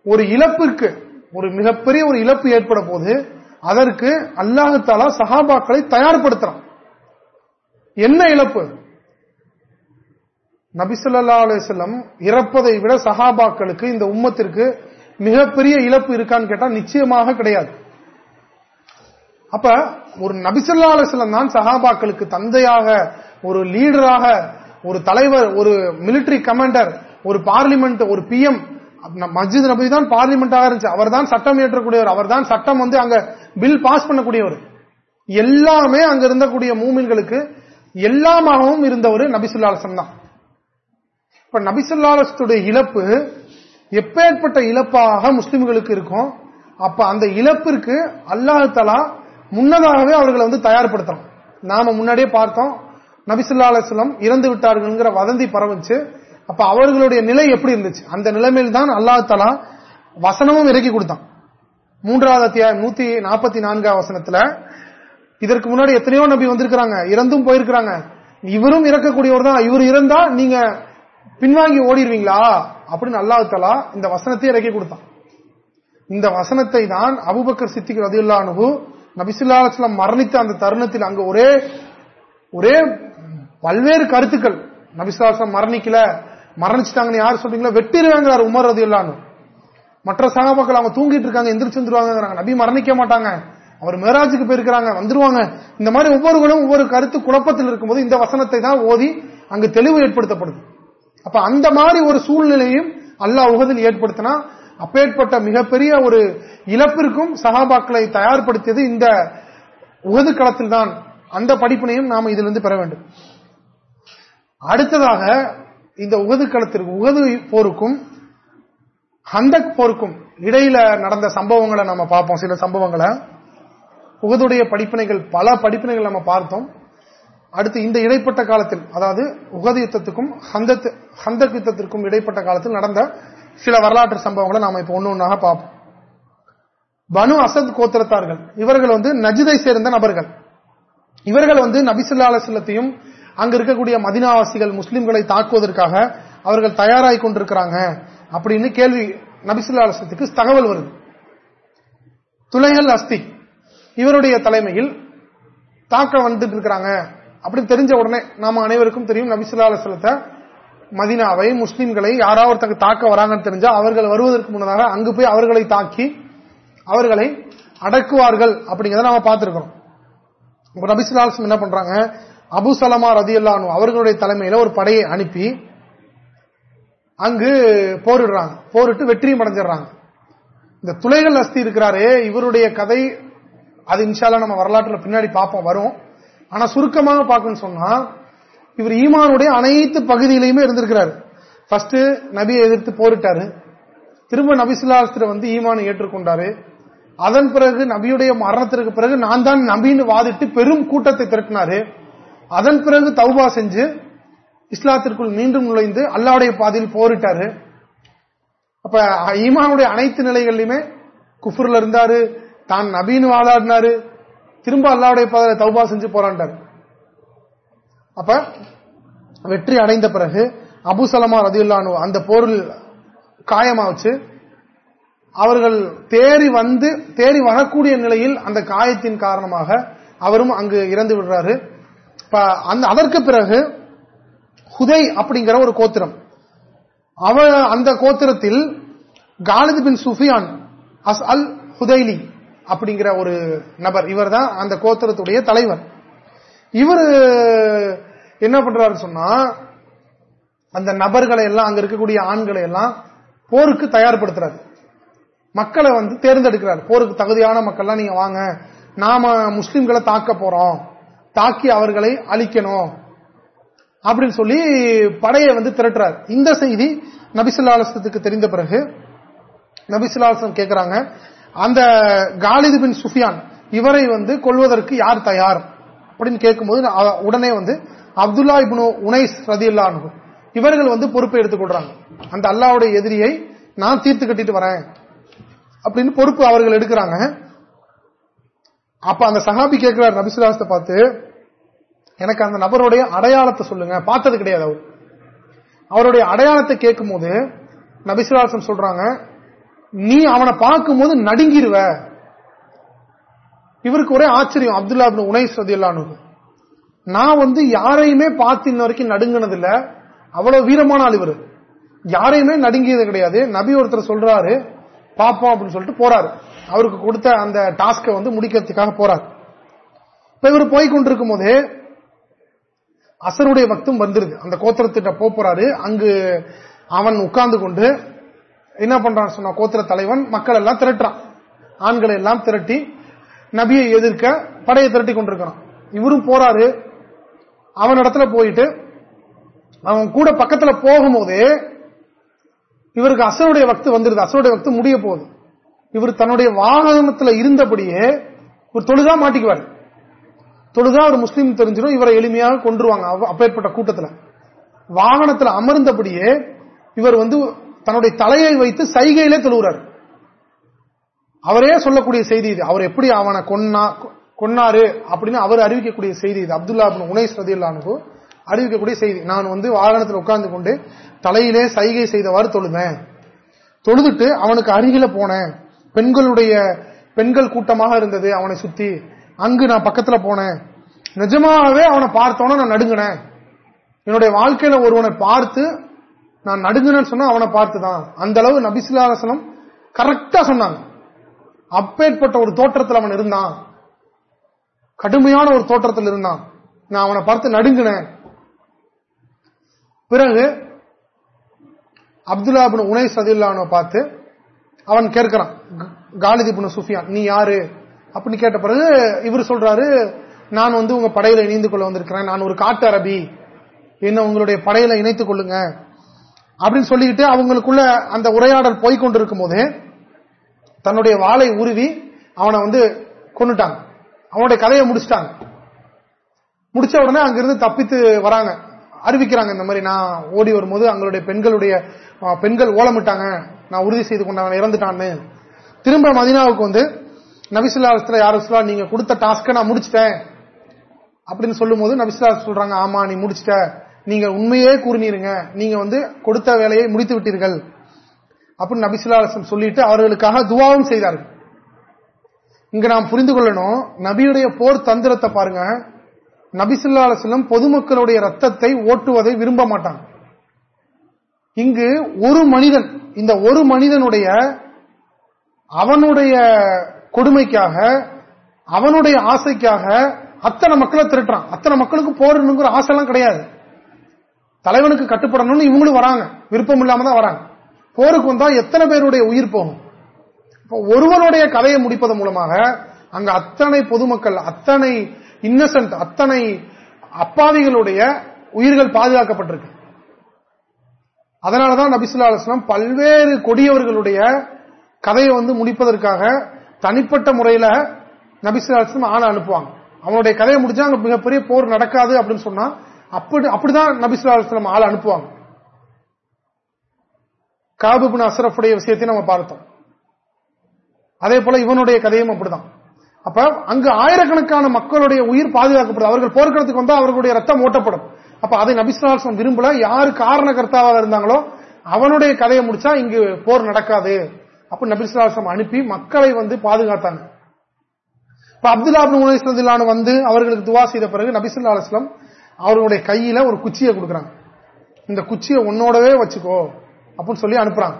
ஒரு இழப்பிற்கு ஒரு மிகப்பெரிய ஒரு இழப்பு ஏற்பட போது அதற்கு அல்லாஹு தாலா சஹாபாக்களை தயார்படுத்துறான். என்ன இழப்பு? நபிசுல்லா அலுவலம் இறப்பதை விட சஹாபாக்களுக்கு இந்த உம்மத்திற்கு மிகப்பெரிய இழப்பு இருக்கான்னு கேட்டா நிச்சயமாக கிடையாது. அப்ப ஒரு நபிசுல்லா அலுவலம் தான் சஹாபாக்களுக்கு தந்தையாக ஒரு லீடராக ஒரு தலைவர் ஒரு மிலிட்டரி கமாண்டர் ஒரு பார்லிமெண்ட் ஒரு பிஎம் மஸ்ஜித் நபி தான் பார்லிமெண்டாக இருந்துச்சு. அவர் தான் சட்டம் ஏற்றக்கூடியவர் அவர் தான் சட்டம் வந்து அங்க பில் பாஸ் பண்ணக்கூடியவர். எல்லாமே அங்க இருந்தக்கூடிய மூமின்களுக்கு எல்லாமாகவும் இருந்தவர் நபிசுல்லாசம் தான். இப்ப நபிசுல்லாலசத்துடைய இழப்பு எப்பேற்பட்ட இழப்பாக முஸ்லிம்களுக்கு இருக்கும் அப்ப அந்த இழப்பிற்கு அல்லாஹலா முன்னதாகவே அவர்களை வந்து தயார்படுத்தணும். நாம முன்னாடியே பார்த்தோம் நபிசுல்லா இறந்து விட்டார்கள் வதந்தி பரவச்சு அப்ப அவர்களுடைய நிலை எப்படி இருந்துச்சு? அந்த நிலைமையில் தான் அல்லா தலா வசனமும் இறக்கி கொடுத்தான். மூன்றாவது அத்தியாயம் நூத்தி நாற்பத்தி நான்காம் வசனத்துல இதற்கு முன்னாடி எத்தனையோ நபி வந்திருக்கிறாங்க இறந்தும் போயிருக்கிறாங்க. இவரும் இறக்கக்கூடியவர் தான் இவர் இருந்தா நீங்க பின்வாங்கி ஓடிடுவீங்களா அப்படின்னு அல்லாஹலா இந்த வசனத்தை இறக்கி கொடுத்தான். இந்த வசனத்தை தான் அபுபக்கர் சித்திக் ரதியுல்லா அனுபு நபிசுல்லாஸ்லாம் மரணித்த அந்த தருணத்தில் அங்க ஒரே ஒரே பல்வேறு கருத்துக்கள். நபிசுல்லாஸ்லாம் மரணிக்கல மரணிச்சுட்டாங்கன்னு யார் சொல்றீங்களா வெட்டிடுவாங்கிறார் உமர் ரதியுல்லானு மற்ற சகாபாக்கள் அவங்க தூங்கிட்டு இருக்காங்க எந்திரிச்சு வந்துருவாங்க நபி மரணிக்க மாட்டாங்க. அவர் மேராஜுக்கு போயிருக்கிறாங்க வந்துருவாங்க. இந்த மாதிரி ஒவ்வொருவரும் ஒவ்வொரு கருத்து குழப்பத்தில் இருக்கும்போது இந்த வசனத்தை தான் ஓதி அங்கு தெளிவு ஏற்படுத்தப்படுது. அப்ப அந்த மாதிரி ஒரு சூழ்நிலையும் அல்லாஹ் உகதில் ஏற்படுத்தினா அப்பேற்பட்ட மிகப்பெரிய ஒரு இழப்பிற்கும் சகாபாக்களை தயார்படுத்தியது இந்த உகது களத்தில் தான் அந்த படிப்பினையும் நாம் இதிலிருந்து பெற வேண்டும். அடுத்ததாக இந்த உகது களத்திற்கு உகது போருக்கும் ஹந்தக் போருக்கும் இடையில நடந்த சம்பவங்களை நம்ம பார்ப்போம். சில சம்பவங்களை. உகதுடைய படிப்பினைகள் பல படிப்பினைகள் நம்ம பார்த்தோம். அடுத்து இந்த இடைப்பட்ட காலத்தில் அதாவது உகது யுத்தத்துக்கும் ஹந்தக் யுத்தத்திற்கும் இடைப்பட்ட காலத்தில் நடந்த சில வரலாற்று சம்பவங்களை நாம இப்ப ஒன்னு பார்ப்போம். பனு அசத் கோத்திரத்தார்கள். இவர்கள் வந்து நஜிதை சேர்ந்த நபர்கள். இவர்கள் வந்து நபிசுல்லா அலுவலத்தையும் அங்க இருக்கக்கூடிய மதினாவாசிகள் முஸ்லிம்களை தாக்குவதற்காக அவர்கள் தயாராகி கொண்டிருக்கிறாங்க அப்படின்னு கேள்வி நபிசுல்லாலசலத்துக்கு தகவல் வருது. துளைகள் அஸ்தி. இவருடைய தலைமையில் தாக்க வந்துட்டு இருக்கிறாங்க அப்படின்னு தெரிஞ்ச உடனே நாம அனைவருக்கும் தெரியும் நபிசுல்லாலசலத்தை மதினாவை முஸ்லிம்களை யாராவது ஒருத்தங்க தாக்க வராங்கன்னு தெரிஞ்சா அவர்கள் வருவதற்கு முன்னதாக அங்கு போய் அவர்களை தாக்கி அவர்களை அடக்குவார்கள் அப்படிங்கறத நாம பார்த்திருக்கிறோம். நபிசுல்லாஸ்லம் என்ன பண்றாங்க? அபு சலமா ரதி அல்லானு அவர்களுடைய தலைமையில ஒரு படையை அனுப்பி அங்கு போரிடுறாங்க. போரிட்டு வெற்றியும் அடைஞ்சிடுறாங்க. இந்த துளைகள் அஸ்தி இருக்கிறாரே இவருடைய கதை அது இன்ஷால நம்ம வரலாற்றுல பின்னாடி பார்ப்போம் வரும். ஆனா சுருக்கமாக பார்க்கணும்னு சொன்னா இவர் ஈமானுடைய அனைத்து பகுதியிலையுமே இருந்திருக்கிறாரு. ஃபர்ஸ்ட் நபியை எதிர்த்து போரிட்டாரு. திரும்ப நபிசுல்லாஸ்திர வந்து ஈமானை ஏற்றுக்கொண்டாரு. அதன் பிறகு நபியுடைய மரணத்திற்கு பிறகு நான் தான் நபின்னு வாதிட்டு பெரும் கூட்டத்தை திரட்டினாரு. அதன் பிறகு தௌபா செஞ்சு இஸ்லாத்திற்குள் மீண்டும் நுழைந்து அல்லாவுடைய பாதையில் போரிட்டாரு. அப்ப ஈமானுடைய அனைத்து நிலைகள்லையுமே குஃபுர்ல இருந்தாரு. தான் நபீனு வாதாடினாரு. திரும்ப அல்லாவுடைய பாதையில தௌபா செஞ்சு போராண்டாரு அப்ப வெற்றி அடைந்த பிறகு அபுசலமா ரதியுல்லானு அந்த போரில் காயமா வச்சு அவர்கள் தேறி வந்து தேறி வரக்கூடிய நிலையில் அந்த காயத்தின் காரணமாக அவரும் அங்கு இறந்து விடுறாரு. அந்த அதற்கு பிறகு ஹுதை அப்படிங்கிற ஒரு கோத்திரம். அவ அந்த கோத்திரத்தில் காலித் பின் சுஃபியான் அஸ் அல் ஹுதைலி அப்படிங்கிற ஒரு நபர் இவர் தான் அந்த கோத்திரத்துடைய தலைவர். இவர் என்ன பண்றாரு சொன்னா அந்த நபர்களை எல்லாம் அங்க இருக்கக்கூடிய ஆண்களை எல்லாம் போருக்கு தயார்படுத்துறாரு. மக்களை வந்து தேர்ந்தெடுக்கிறார். போருக்கு தகுதியான மக்கள்லாம் நீங்க வாங்க நாம முஸ்லிம்களை தாக்க போறோம் தாக்கி அவர்களை அழிக்கணும் அப்படின்னு சொல்லி படையை வந்து திரட்டுறார். இந்த செய்தி நபிசுல்லாசத்துக்கு தெரிந்த பிறகு நபிசுல்லாசம் கேட்கிறாங்க அந்த காலிது பின் சுஃபியான் இவரை வந்து கொள்வதற்கு யார் தயார்? அப்படின்னு கேட்கும்போது உடனே வந்து அப்துல்லா இப்னு உனைஸ் ரதியுல்லா இவர்கள் வந்து பொறுப்பை எடுத்துக்கொள்றாங்க அந்த அல்லாவுடைய எதிரியை நான் தீர்த்து கட்டிட்டு வரேன் அப்படின்னு பொறுப்பு அவர்கள் எடுக்கிறாங்க. அப்ப அந்த சஹாபி கேட்கிறார் நபிசுலாசத்தை பார்த்து எனக்கு அந்த நபருடைய அடையாளத்தை சொல்லுங்க. பார்த்தது கிடையாது அவர். அவருடைய அடையாளத்தை கேட்கும் போது நபிசுலாசம் சொல்றாங்க நீ அவனை பார்க்கும் போது நடுங்கிருவ. இவருக்கு ஒரே ஆச்சரியம் அப்துல்லா உனைஸ் ரதியுல்லானு நான் வந்து யாரையுமே பார்த்து இன்ன வரைக்கும் நடுங்கினது இல்ல அவ்வளவு வீரமான ஆள் இவர். யாரையுமே நடுங்கியது கிடையாது. நபி ஒருத்தர் சொல்றாரு பாப்போம் அப்படின்னு சொல்லிட்டு போறாரு. அவருக்கு கொடுத்த அந்த டாஸ்கை வந்து முடிக்கிறதுக்காக போறாரு. இப்ப இவர் போய் கொண்டிருக்கும் போது அசருடைய பக்தும் வந்துருது. அந்த கோத்திரத்திட்ட போறாரு. அங்கு அவன் உட்கார்ந்து கொண்டு என்ன பண்றான் சொன்ன கோத்திர தலைவன் மக்கள் எல்லாம் திரட்டுறான். ஆண்களை எல்லாம் திரட்டி நபியை எதிர்க்க படையை திரட்டி கொண்டிருக்கிறான். இவரும் போறாரு. அவன் இடத்துல போயிட்டு அவன் கூட பக்கத்துல போகும்போது இவருக்கு அசருடைய வக்து வந்துருது. அசருடைய வக்து முடிய போகுது. இவர் தன்னுடைய வாகனத்தில் இருந்தபடியே ஒரு தொழுதா மாட்டிக்குவார். தொழுதா ஒரு முஸ்லீம் தெரிஞ்சிடும் இவரை எளிமையாக கொண்டுருவாங்க அப்பேற்பட்ட கூட்டத்தில். வாகனத்தில் அமர்ந்தபடியே இவர் வந்து தன்னுடைய தலையை வைத்து சைகையிலே தொழுகிறார் அவரே சொல்லக்கூடிய செய்தி இது. அவர் எப்படி அவனை கொன்னா கொன்னாரு அப்படின்னு அவர் அறிவிக்கக்கூடிய செய்தி இது. அப்துல்லா உனைஸ் ரதியுல்லானுக்கு அறிவிக்கக்கூடிய செய்தி. நான் வந்து வாகனத்தில் உட்கார்ந்து கொண்டு தலையிலே சைகை செய்தவாறு தொழுதேன். தொழுதுட்டு அவனுக்கு அருகில போனேன். பெண்களுடைய பெண்கள் கூட்டமாக இருந்தது அவனை சுத்தி. அங்கு நான் பக்கத்துல போனேன். நிஜமாகவே அவனை பார்த்தோன்னு நான் நடுங்கினேன். என்னுடைய வாழ்க்கையில ஒருவனை பார்த்து நான் நடுங்கினேன்னு சொன்னா அவனை பார்த்துதான். அந்த அளவு நபிசிலாசனம் கரெக்டா சொன்னாங்க. அப்பேற்பட்ட ஒரு தோற்றத்தில் அவன் இருந்தான். கடுமையான ஒரு தோற்றத்தில் இருந்தான். நான் அவனை பார்த்து நடுங்கினேன். பிறகு அப்துல்லா பின் உனை சதில்லான பார்த்து அவன் கேட்கிறான் காலிதி பின் சுஃபியான் நீ யாரு? அப்படின்னு கேட்ட பிறகு இவர் சொல்றாரு நான் வந்து உங்க படையில இணைந்து கொள்ள வந்திருக்கிறேன். நான் ஒரு காட்டு அரபி. என்ன உங்களுடைய படையில இணைத்துக் கொள்ளுங்க. அப்படின்னு சொல்லிக்கிட்டு அவங்களுக்குள்ள அந்த உரையாடல் போய்கொண்டிருக்கும் போது தன்னுடைய வாளை உருவி அவனை வந்து கொண்டுட்டாங்க அவனுடைய கதையை முடிச்சிட்டாங்க. முடிச்ச உடனே அங்கிருந்து தப்பித்து வராங்க. அறிவிக்கிறாங்க இந்த மாதிரி நான் ஓடி வரும்போது அங்களுடைய பெண்களுடைய பெண்கள் ஓலமிட்டாங்க. நான் உறுதி செய்து கொண்டவன் இறந்துட்டான்னு. திரும்ப மதினாவுக்கு வந்து நபிசுல்லாஸ்ல யார் நீங்க கொடுத்த டாஸ்க நான் முடிச்சிட்டேன். அப்படின்னு சொல்லும் போது நபிசுல்லா சொல்றாங்க ஆமா நீ முடிச்சிட்ட. நீங்க உண்மையே கூறினீருங்க. நீங்க வந்து கொடுத்த வேலையை முடித்து விட்டீர்கள் அப்படின்னு நபிசுல்லா சொல்லிட்டு அவர்களுக்காக துவாவும் செய்தார்கள். இங்க நாம் புரிந்து கொள்ளணும் நபியுடைய போர் தந்திரத்தை பாருங்க. நபிசுல்லா அலுவலம் பொதுமக்களுடைய ரத்தத்தை ஓட்டுவதை விரும்ப மாட்டாங்க. இங்கு ஒரு மனிதன் இந்த ஒரு மனிதனுடைய அவனுடைய கொடுமைக்காக அவனுடைய ஆசைக்காக அத்தனை மக்களை திருட்டுறான். அத்தனை மக்களுக்கு போறணுங்கிற ஆசைலாம் கிடையாது. தலைவனுக்கு கட்டுப்படணும்னு இவங்களும் வராங்க. விருப்பம் இல்லாம தான் வராங்க. போருக்கு வந்தா எத்தனை பேருடைய உயிர் போகும்? ஒருவனுடைய கதையை முடிப்பதன் மூலமாக அங்க அத்தனை பொதுமக்கள் அத்தனை இன்னசென்ட் அத்தனை அப்பாவிகளுடைய உயிர்கள் பாதுகாக்கப்பட்டிருக்கு. அதனாலதான் நபிசுல்லா பல்வேறு கொடியவர்களுடைய கதையை வந்து முடிப்பதற்காக தனிப்பட்ட முறையில நபிசுல்லா ஆள் ஆளை அனுப்புவாங்க. அவனுடைய கதையை முடிச்சா அங்க மிகப்பெரிய போர் நடக்காது அப்படின்னு சொன்னா அப்படி அப்படிதான் நபிசுல்லா ஆள் ஆளை அனுப்புவாங்க. காபுபின் அசரஃபுடைய விஷயத்தையும் நம்ம பார்த்தோம். அதே போல இவனுடைய கதையும் அப்படிதான். அப்ப அங்கு ஆயிரக்கணக்கான மக்களுடைய உயிர் பாதுகாக்கப்படுது. அவர்கள் போர்க்களத்துக்கு வந்தா அவர்களுடைய ரத்தம் ஓட்டப்படும். அப்ப அதை நபிசுலாசம் விரும்பல. யாரு காரணகர்த்தாவாக இருந்தாங்களோ அவனுடைய கதையை முடிச்சா இங்கு போர் நடக்காது. அப்ப நபிசுலாசம் அனுப்பி மக்களை வந்து பாதுகாத்தாங்க. இப்ப அப்துல்லா உனேஸ்வதில்லான வந்து அவர்களுக்கு துவா செய்த பிறகு நபிசுல்லா அலுவலம் அவர்களுடைய கையில ஒரு குச்சியை கொடுக்குறாங்க. இந்த குச்சியை உன்னோடவே வச்சுக்கோ அப்படின்னு சொல்லி அனுப்புறாங்க.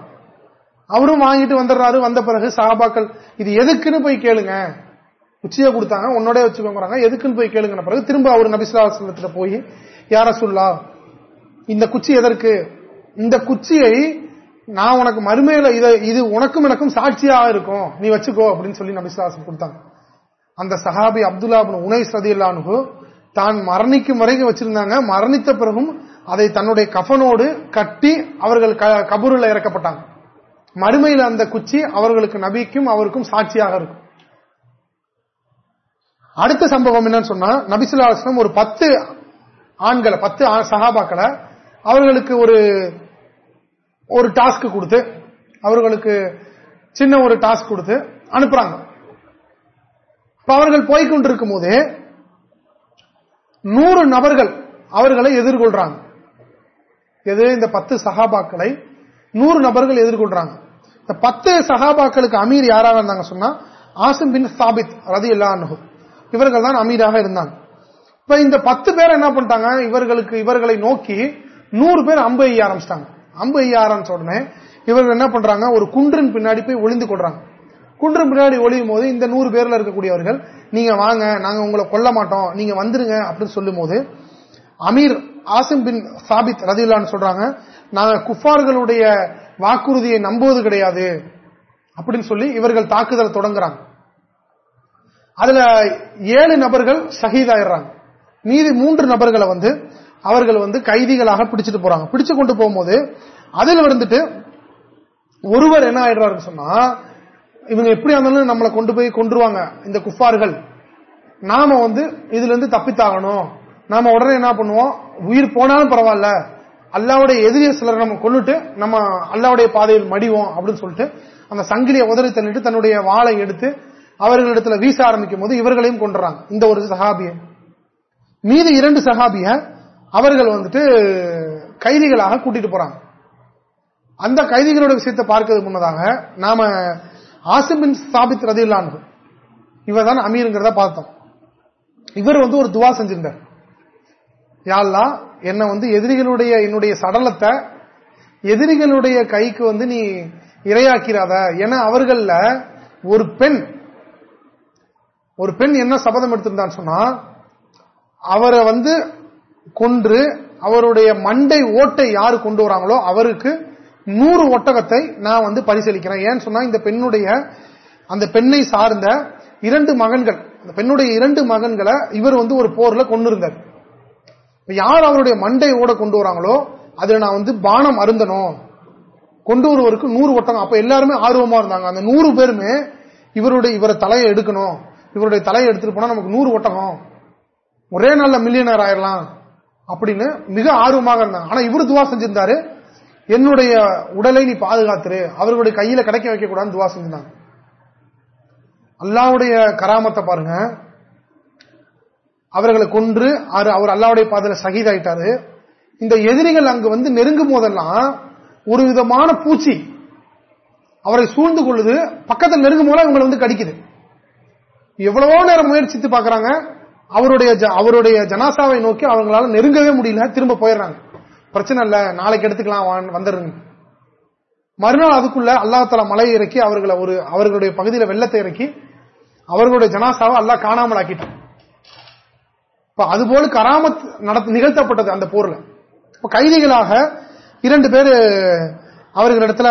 அவரும் வாங்கிட்டு வந்துடுறாரு வந்த பிறகு சாபாக்கள் இது எதுக்குன்னு போய் கேளுங்க. உச்சியை கொடுத்தாங்க உன்னோட வச்சுக்கோங்கிறாங்க. எதுக்குன்னு போய் கேளுங்கிற பிறகு திரும்ப அவர் நபிசுலாசனத்துல போய் யார சொல்லா இந்த குச்சி எதற்கு? இந்த குச்சியை நான் உனக்கு மறுமையில இதை இது உனக்கும் எனக்கும் சாட்சியா இருக்கும். நீ வச்சுக்கோ அப்படின்னு சொல்லி நபிசுலாசன் கொடுத்தாங்க. அந்த சஹாபி அப்துல்லா உனை சதியில்லானு தான் மரணிக்கும் வரைக்கும் வச்சிருந்தாங்க. மரணித்த பிறகும் அதை தன்னுடைய கஃனோடு கட்டி அவர்கள் கபூரில் இறக்கப்பட்டாங்க. மறுமையில் அந்த குச்சி அவர்களுக்கு நபிக்கும் அவருக்கும் சாட்சியாக இருக்கும். அடுத்த சம்பவம் என்னன்னு சொன்னா நபிசுல்லா ஒரு பத்து ஆண்களை பத்து சகாபாக்களை அவர்களுக்கு ஒரு ஒரு டாஸ்க் கொடுத்து அவர்களுக்கு சின்ன ஒரு டாஸ்க் கொடுத்து அனுப்புறாங்க. அவர்கள் போய்கொண்டிருக்கும் போது நூறு நபர்கள் அவர்களை எதிர்கொள்றாங்க. எது? இந்த பத்து சகாபாக்களை நூறு நபர்கள் எதிர்கொள்றாங்க. இந்த பத்து சகாபாக்களுக்கு அமீர் யாராக இருந்தாங்க சொன்னா ஆசிம் பின் சாபித் ரதி இல்லா இவர்கள் தான் அமீராக இருந்தாங்க. இப்ப இந்த பத்து பேர் என்ன பண்ணிட்டாங்க? இவர்களுக்கு இவர்களை நோக்கி நூறு பேர் அம்பு எய்ய ஆரம்பிச்சிட்டாங்க. அம்பு எய்ய ஆரம்பிச்ச உடனே இவர்கள் என்ன பண்றாங்க? ஒரு குன்றின் பின்னாடி போய் ஒளிந்து கொள்றாங்க. குன்றின் பின்னாடி ஒளியும் போது இந்த நூறு பேர்ல இருக்கக்கூடியவர்கள் நீங்க வாங்க நாங்க உங்களை கொல்ல மாட்டோம். நீங்க வந்துருங்க அப்படின்னு சொல்லும் போது அமீர் ஆசிம் பின் சாபித் ரதிலான்னு சொல்றாங்க நாங்கள் குஃபார்களுடைய வாக்குறுதியை நம்புவது கிடையாது அப்படின்னு சொல்லி இவர்கள் தாக்குதல் தொடங்குறாங்க. அதுல ஏழு நபர்கள் ஷஹீதாயிடுறாங்க. மீதி மூன்று நபர்களை வந்து அவர்கள் வந்து கைதிகளாக பிடிச்சிட்டு போறாங்க. பிடிச்சு கொண்டு போகும்போது அதில் வந்துட்டு ஒருவர் என்ன ஆயிடுறாரு சொன்னா இவங்க எப்படி இருந்தாலும் நம்மளை கொண்டு போய் கொண்டுருவாங்க இந்த குஃபார்கள். நாம வந்து இதுல இருந்து தப்பித்தாகணும். நாம உடனே என்ன பண்ணுவோம்? உயிர் போனாலும் பரவாயில்ல. அல்லாவுடைய எதிரிய சிலர் நம்ம கொண்டுட்டு நம்ம அல்லாவுடைய பாதையில் மடிவோம் அப்படின்னு சொல்லிட்டு அந்த சங்கிலியை உதறி தள்ளிட்டு தன்னுடைய வாளை எடுத்து அவர்களிடத்துல வீச ஆரம்பிக்கும் போது இவர்களையும் கொண்டுறாங்க இந்த ஒரு சகாபிய மீது இரண்டு சகாபிய அவர்கள் வந்துட்டு கைதிகளாக கூட்டிட்டு போறாங்க. அந்த கைதிகளோட விஷயத்தை பார்க்கிறது முன்னதாக நாம ஆசிமின் சாபித் ரதில்லான் இவர் தான் அமீருங்கிறத பார்த்தோம். இவர் வந்து ஒரு துவா செஞ்சிருந்தார். யாழ்லா என்ன வந்து எதிரிகளுடைய என்னுடைய சடலத்தை எதிரிகளுடைய கைக்கு வந்து நீ இரையாக்கிறாத. என அவர்கள ஒரு பெண் ஒரு பெண் என்ன சபதம் எடுத்திருந்தான்னு சொன்னா அவரை வந்து கொன்று அவருடைய மண்டை ஓட்டை யாரு கொண்டு வராங்களோ அவருக்கு நூறு ஒட்டகத்தை நான் வந்து பரிசீலிக்கிறேன் ஏன்னு சொன்னா இந்த பெண்ணுடைய அந்த பெண்ணை சார்ந்த இரண்டு மகன்கள் அந்த பெண்ணுடைய இரண்டு மகன்களை இவர் வந்து ஒரு போர்ல கொண்டு இருந்தார் யார் அவருடைய மண்டை ஓட கொண்டு வராங்களோ அதுல நான் வந்து பானம் அருந்தனும் கொண்டு வருவருக்கு நூறு ஒட்டகம். அப்ப எல்லாருமே ஆர்வமா இருந்தாங்க. அந்த நூறு பேருமே இவருடைய இவரை தலையை எடுக்கணும். இவருடைய தலையை எடுத்துட்டு போனா நமக்கு நூறு ஒட்டகம். ஒரே நாள்ல மில்லியனர் ஆயிரலாம். அப்படின்னு மிக ஆர்வமாக இருந்தாங்க. ஆனா இவரு துவா செஞ்சிருந்தாரு. என்னுடைய உடலை நீ பாதுகாத்துரு. அவர்களுடைய கையில கிடைக்க வைக்க கூடாதுன்னு துவா செஞ்சிருந்தாங்க. அல்லாவுடைய கராமத்தை பாருங்க. அவர்களை கொன்று அவர் அல்லாவுடைய பாதையில சகிதாயிட்டாரு. இந்த எதிரிகள் அங்கு வந்து நெருங்கும் போதெல்லாம் ஒரு விதமான பூச்சி அவரை சூழ்ந்து கொள்ளுது. பக்கத்தில் நெருங்கும் போது இவங்களை வந்து கடிக்குது. எவ்வளவோ நேரம் முயற்சித்து பாக்குறாங்க அவருடைய அவருடைய ஜனாசாவை நோக்கி அவங்களால நெருங்கவே முடியல. திரும்ப போயிடுறாங்க. பிரச்சனை இல்ல நாளைக்கு எடுத்துக்கலாம் வந்துருங்க மறுநாள் அதுக்குள்ள அல்லாஹால மலை இறக்கி அவர்களை ஒரு அவர்களுடைய பகுதியில் வெள்ளத்தை இறக்கி அவர்களுடைய ஜனாசாவை அல்லா காணாமல் ஆக்கிட்டான் அதுபோல கராமத் நடத்த நிகழ்த்தப்பட்டது அந்த போர்ல. இப்ப கைதிகளாக இரண்டு பேர் அவர்களிடத்துல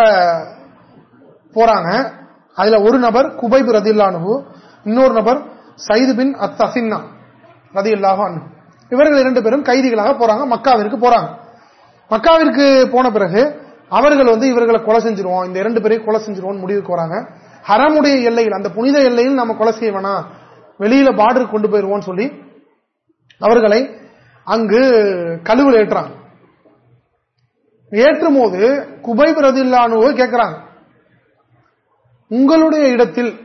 போறாங்க. அதுல ஒரு நபர் குபைபு ரதில்லானு இன்னொரு நபர் சைது பின் அத்தசின்னா ரதி இவர்கள் இரண்டு பேரும் கைதிகளாக போறாங்க மக்காவிற்கு போறாங்க. மக்காவிற்கு போன பிறகு அவர்கள் வந்து இவர்களை கொலை செஞ்சிருவோம் இந்த இரண்டு பேரையும் கொலை செஞ்சிருவோம் முடிவுக்கு வராங்க. ஹரமுடைய எல்லையில் அந்த புனித எல்லையில் நம்ம கொலை செய்ய வேணாம். வெளியில பார்டருக்கு கொண்டு போயிருவோம் சொல்லி அவர்களை அங்கு கழுவில் ஏற்றாங்க ஏற்றும் போது குபை பிரதில்லானுவோ கேட்கிறாங்க உங்களுடைய இடத்தில்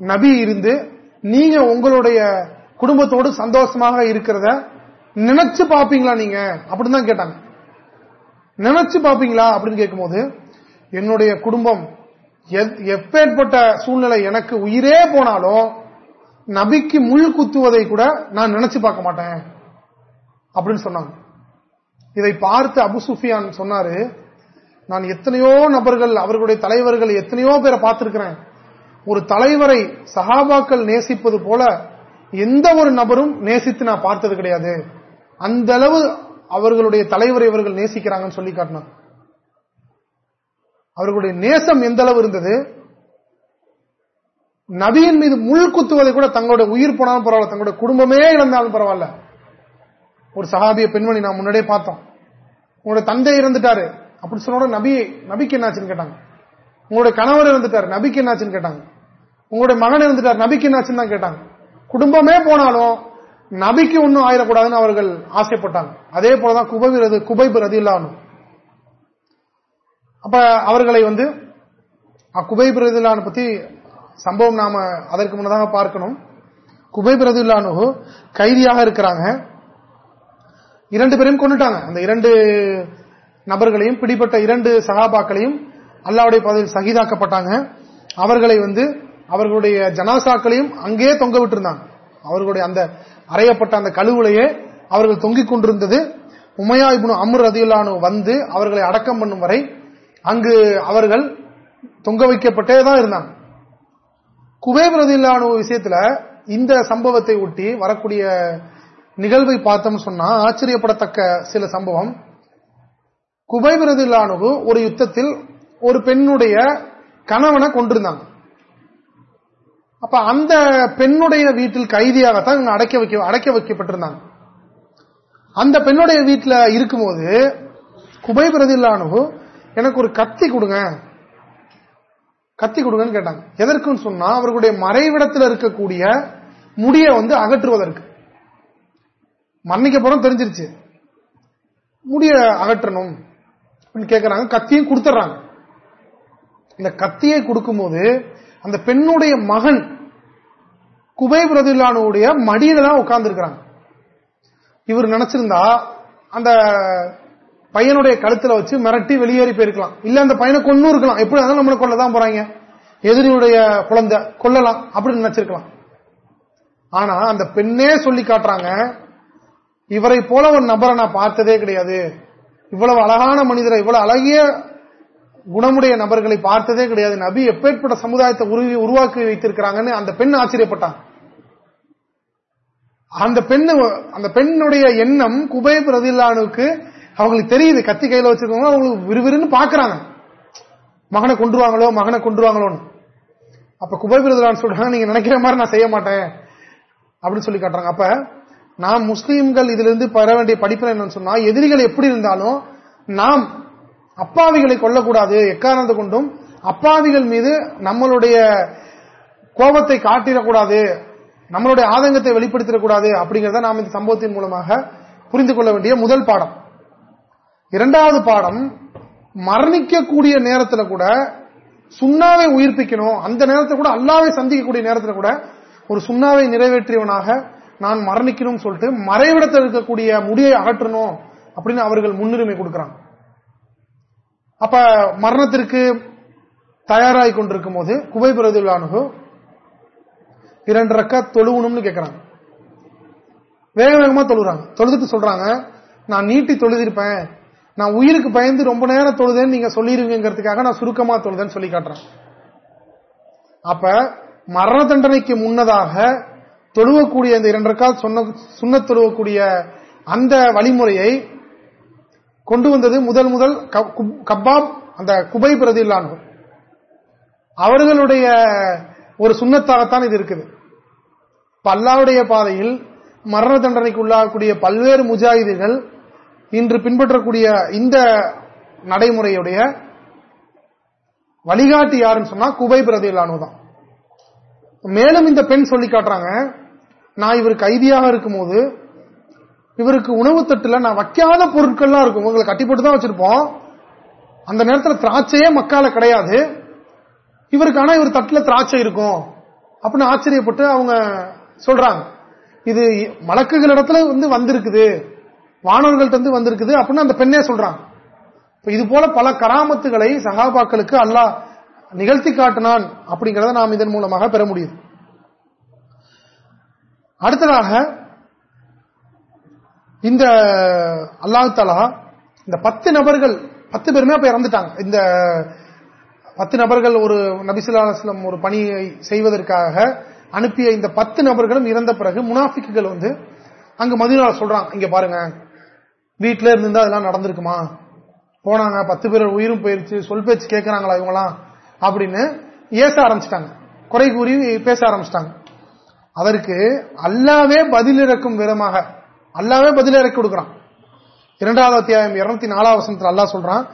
நபி இருந்து நீங்க உங்களுடைய குடும்பத்தோடு சந்தோஷமாக இருக்கிறத நினைச்சு பாப்பீங்களா நீங்க? அப்படின்னு தான் கேட்டாங்க. நினைச்சு பாப்பீங்களா? அப்படின்னு கேட்கும்போது என்னுடைய குடும்பம் எப்பேற்பட்ட சூழ்நிலை எனக்கு உயிரே போனாலும் நபிக்கு முள் குத்துவதை கூட நான் நினைச்சு பார்க்க மாட்டேன். அப்படின்னு சொன்னாங்க. இதை பார்த்து அபு சுஃபியான் சொன்னாரு நான் எத்தனையோ நபர்கள் அவர்களுடைய தலைவர்கள் எத்தனையோ பேரை பார்த்திருக்கிறேன். ஒரு தலைவரை சகாபாக்கள் நேசிப்பது போல எந்த ஒரு நபரும் நேசித்து நான் பார்த்தது கிடையாது. அந்த அளவு அவர்களுடைய தலைவரை இவர்கள் நேசிக்கிறாங்கன்னு சொல்லி காட்டினார் அவர்களுடைய நேசம் எந்த அளவு இருந்தது? நபியின் மீது முள் குத்துவதை கூட தங்களுடைய உயிர் போனாலும் பரவாயில்ல தங்களுடைய குடும்பமே இழந்தாலும் பரவாயில்ல. ஒரு சகாபிய பெண்மணி நான் முன்னாடியே பார்த்தோம். உங்களுடைய தந்தை இறந்துட்டாரு. அப்படி சொன்ன நபி நபிக்கு என்னாச்சுன்னு கேட்டாங்க. உங்களுடைய கணவர் இருந்துட்டாரு நபிக்கு என்னாச்சுன்னு கேட்டாங்க. உங்களுடைய மகன் இருந்துட்டார் நபிக்கு என்னாச்சுன்னு தான் கேட்டாங்க. குடும்பமே போனாலும் நபிக்கு ஒன்னும் ஆயிடக்கூடாதுன்னு அவர்கள் ஆசைப்பட்டாங்க. அதே போலதான் குபை குபை ரதில்லானும் அப்ப அவர்களை வந்து குபை பிரதிலான பத்தி சம்பவம் நாம அதற்கு முன்னதாக பார்க்கணும். குபை பிரதுல்லானு கைதியாக இருக்கிறாங்க. இரண்டு பேரையும் கொண்டுட்டாங்க அந்த இரண்டு நபர்களையும் பிடிப்பட்ட இரண்டு சகாபாக்களையும் அல்லாவுடைய பதவியில் சகிதாக்கப்பட்டாங்க. அவர்களை வந்து அவர்களுடைய ஜனாசாக்களையும் அங்கே தொங்க விட்டிருந்தாங்க. அவர்களுடைய அந்த அறையப்பட்ட அந்த கழுவுலையே அவர்கள் தொங்கிக் கொண்டிருந்தது. உமையா இப்னு அமர் ரதியுல்லானு வந்து அவர்களை அடக்கம் பண்ணும் வரை அங்கு அவர்கள் தொங்க வைக்கப்பட்டே தான் இருந்தாங்க. குபேப் ரதியுல்லானு விஷயத்துல இந்த சம்பவத்தை ஒட்டி வரக்கூடிய நிகழ்வை பார்த்தோம் சொன்னா ஆச்சரியப்படத்தக்க சில சம்பவம். குபைப் ரதியுல்லானு ஒரு யுத்தத்தில் ஒரு பெண்ணுடைய கணவனை கொண்டிருந்தாங்க அப்ப அந்த பெண்ணுடைய வீட்டில் கைதியாகத்தான் இவங்க அடைக்க வைக்க அடைக்க வைக்கப்பட்டிருந்தாங்க. அந்த பெண்ணுடைய வீட்டில் இருக்கும்போது குபை பிரதில்லானு எனக்கு ஒரு கத்தி கொடுங்க. கத்தி கொடுங்கன்னு கேட்டாங்க. எதற்குன்னு சொன்னா அவர்களுடைய மறைவிடத்தில் இருக்கக்கூடிய முடிய வந்து அகற்றுவதற்கு. மன்னிக்கப்புறம் தெரிஞ்சிருச்சு. முடிய அகற்றணும் கேட்கிறாங்க கத்தியும் கொடுத்துறாங்க. இந்த கத்தியை கொடுக்கும்போது அந்த பெண்ணுடைய மகன் குபை பிரதிலானுடைய மடியில தான் உட்கார்ந்து இருக்கிறாங்க இவர் நினைச்சிருந்தா அந்த பையனுடைய கழுத்துல வச்சு மிரட்டி வெளியேறி போயிருக்கலாம். இல்ல அந்த பையனை கொண்டு இருக்கலாம். எப்படி இருந்தாலும் நம்மளை கொள்ளதான் போறாங்க. எதிரியுடைய குழந்தை கொல்லலாம் அப்படின்னு நினைச்சிருக்கலாம். ஆனா அந்த பெண்ணே சொல்லி காட்டுறாங்க இவரை போல ஒரு நபரை நான் பார்த்ததே கிடையாது. இவ்வளவு அழகான மனிதரை இவ்வளவு அழகிய குணமுடைய நபர்களை பார்த்ததே கிடையாது. நபி எப்பேற்பட்ட சமுதாயத்தை உருவாக்கி வைத்திருக்கிறாங்கன்னு அந்த பெண் ஆச்சரியப்பட்டான் அந்த பெண்ணு அந்த பெண்ணுடைய எண்ணம் குபை பிரதிலானுக்கு அவங்களுக்கு தெரியுது கத்தி கையில வச்சிருக்கவங்க அவங்களுக்கு விறுவிறுன்னு பாக்குறாங்க. மகனை கொண்டுருவாங்களோ மகனை கொண்டுருவாங்களோன்னு அப்ப குபை சொல்றாங்க நீங்க நினைக்கிற மாதிரி நான் செய்ய மாட்டேன். அப்படின்னு சொல்லி காட்டுறாங்க. அப்ப நாம் முஸ்லீம்கள் இதுல இருந்து பெற வேண்டிய படிப்பு என்னன்னு சொன்னா எதிரிகள் எப்படி இருந்தாலும் நாம் அப்பாவிகளை கொல்லக்கூடாது எக்காரணத்தை கொண்டும் அப்பாவிகள் மீது நம்மளுடைய கோபத்தை காட்டிடக்கூடாது நம்மளுடைய ஆதங்கத்தை வெளிப்படுத்திடக்கூடாது அப்படிங்கறத நாம் இந்த சம்பவத்தின் மூலமாக புரிந்து கொள்ள வேண்டிய முதல் பாடம். இரண்டாவது பாடம் மரணிக்கக்கூடிய நேரத்தில் கூட சுண்ணாவை உயிர்ப்பிக்கணும். அந்த நேரத்தில் கூட அல்லாவை சந்திக்கக்கூடிய நேரத்தில் கூட ஒரு சுண்ணாவை நிறைவேற்றியவனாக நான் மரணிக்கணும்னு சொல்லிட்டு மறைவிடத்தில் இருக்கக்கூடிய முடியை அகற்றணும் அப்படின்னு அவர்கள் முன்னுரிமை கொடுக்கிறாங்க. அப்ப மரணத்திற்கு தயாராகி கொண்டிருக்கும் போது குபை பிரதுல்லானு இரண்டு ரக்க தொழுவணும்னு கேட்கிறாங்க வேக வேகமா தொழுறாங்க. தொழுதுட்டு சொல்றாங்க நான் நீட்டி தொழுதிருப்பேன். நான் உயிருக்கு பயந்து ரொம்ப நேரம் தொழுதேன்னு நீங்க சொல்லிருங்கிறதுக்காக நான் சுருக்கமா தொழுதேன்னு சொல்லி காட்டுறேன். அப்ப மரண தண்டனைக்கு முன்னதாக தொழுவக்கூடிய இந்த இரண்டு ரக்கால் சொன்ன சுண்ண தொழுவக்கூடிய அந்த வழிமுறையை கொண்டு வந்தது முதல் முதல் கப்பாப் அந்த குபை பிரதில்லானு அவர்களுடைய ஒரு சுண்ணத்தாகத்தான் இது இருக்குது. பல்லாவுடைய பாதையில் மரண தண்டனைக்கு உள்ளாகக்கூடிய பல்வேறு முஜாஹிதுகள் இன்று பின்பற்றக்கூடிய இந்த நடைமுறையுடைய வழிகாட்டி யாருன்னு சொன்னா குபை பிரதிலானு தான். மேலும் இந்த பெண் சொல்லி காட்டுறாங்க நான் இவர் கைதியாக இருக்கும்போது இவருக்கு உணவு தட்டுல நான் வைக்காத பொருட்கள்லாம் இருக்கும். உங்களை கட்டிப்பட்டு தான் வச்சிருப்போம். அந்த நேரத்தில் திராட்சையே மக்கால கிடையாது. இவருக்கு ஆனா இவர் தட்டுல திராட்சை இருக்கும். அப்படின்னு ஆச்சரியப்பட்டு அவங்க சொல்றாங்க. இது மலக்குகளிடத்துல வந்து வந்திருக்குது. வானவர்கள்ட்ட தந்து வந்திருக்குது. அப்படின்னு அந்த பெண்ணே சொல்றான். இது போல பல கராமத்துகளை சகாபாக்களுக்கு அல்லாஹ் நிகழ்த்தி காட்டினான் அப்படிங்கறத நாம் இதன் மூலமாக பெற முடியுது. அடுத்ததாக இந்த அல்லாஹு தலா இந்த பத்து நபர்கள் பத்து பேருமே அப்ப இறந்துட்டாங்க. இந்த பத்து நபர்கள் ஒரு நபிசுல்லாஸ்லம் ஒரு பணியை செய்வதற்காக அனுப்பிய இந்த பத்து நபர்களும் இறந்த பிறகு முனாஃபிக்குகள் வந்து அங்கு மதினால சொல்றான். இங்க பாருங்க. வீட்டில இருந்தா அதெல்லாம் நடந்திருக்குமா? போனாங்க பத்து பேர் உயிரும் போயிருச்சு சொல் பேச்சு கேட்கறாங்களா இவங்களாம் அப்படின்னு ஏச ஆரம்பிச்சிட்டாங்க. குறை கூறி பேச ஆரம்பிச்சிட்டாங்க. அதற்கு அல்லாவே பதில் இறக்கும் விதமாக அல்லாவே பதில் இறக்கி கொடுக்கிறான். இரண்டாவது அத்தியாயம் இருநூத்தி நாலாவது வசனத்தில் அல்லா சொல்றான்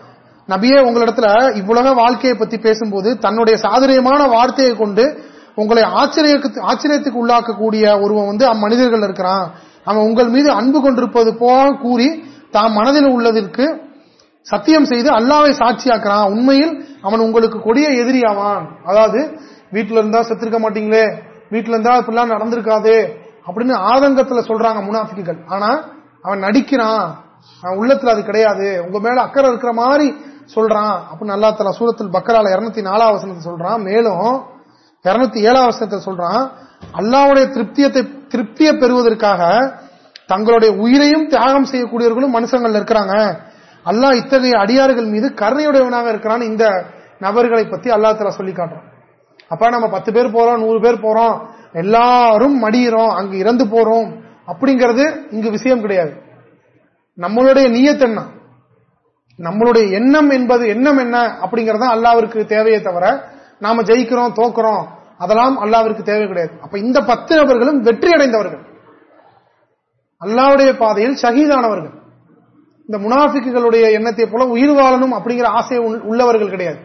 நபியே உங்களிடத்துல இவ்வுலக வாழ்க்கையை பத்தி பேசும்போது தன்னுடைய சாதுரியமான வார்த்தையை கொண்டு உங்களை ஆச்சரியத்துக்கு உள்ளாக்கக்கூடிய ஒருவன் வந்து அம்மனிதர்கள் இருக்கிறான். அவன் உங்கள் மீது அன்பு கொண்டிருப்பது போக கூறி தாம் மனதில் உள்ளதற்கு சத்தியம் செய்து அல்லாவை சாட்சியாக்குறான். உண்மையில் அவன் உங்களுக்கு கொடிய எதிரியாவான். அதாவது வீட்டுல இருந்தா செத்துருக்க மாட்டீங்களே வீட்டுல இருந்தா இப்படிலாம் நடந்திருக்காது அப்படின்னு ஆதங்கத்துல சொல்றாங்க முனாஃபிக்குகள். ஆனா அவன் நடிக்கிறான். அவன் உள்ளத்துல அது கிடையாது. உங்க மேல அக்கறை இருக்கிற மாதிரி சொல்றான். அப்படின்னு அல்லா தலா சூரத்தில் பக்கரால இருநூத்தி நாலாவது வசனத்தை சொல்றான். மேலும் இருநூத்தி ஏழாவது வசனத்தை சொல்றான் அல்லாவுடைய திருப்தியத்தை திருப்தியை பெறுவதற்காக தங்களுடைய உயிரையும் தியாகம் செய்யக்கூடியவர்களும் மனுஷங்கள் இருக்கிறாங்க. அல்லாஹ் இத்தகைய அடியார்கள் மீது கருணையுடையவனாக இருக்கிறான் இந்த நபர்களை பத்தி அல்லா தலா சொல்லி காட்டுறோம் அப்ப நம்ம பத்து பேர் போறோம் நூறு பேர் போறோம் எல்லாரும் மடியிறோம் அங்கு இறந்து போறோம் அப்படிங்கிறது இங்கு விஷயம் கிடையாது. நம்மளுடைய நீயத் என்ன? நம்மளுடைய எண்ணம் என்பது எண்ணம் என்ன அப்படிங்கறத அல்லாவிற்கு தேவையே தவிர நாம ஜெயிக்கிறோம் தோக்குறோம் அதெல்லாம் அல்லாவிற்கு தேவை கிடையாது. அப்ப இந்த பத்து நபர்களும் வெற்றி அடைந்தவர்கள் அல்லாவுடைய பாதையில் ஷஹீதானவர்கள். இந்த முனாஃபிக்குகளுடைய எண்ணத்தை போல உயிர் வாழணும் அப்படிங்கிற ஆசை உள்ளவர்கள் கிடையாது.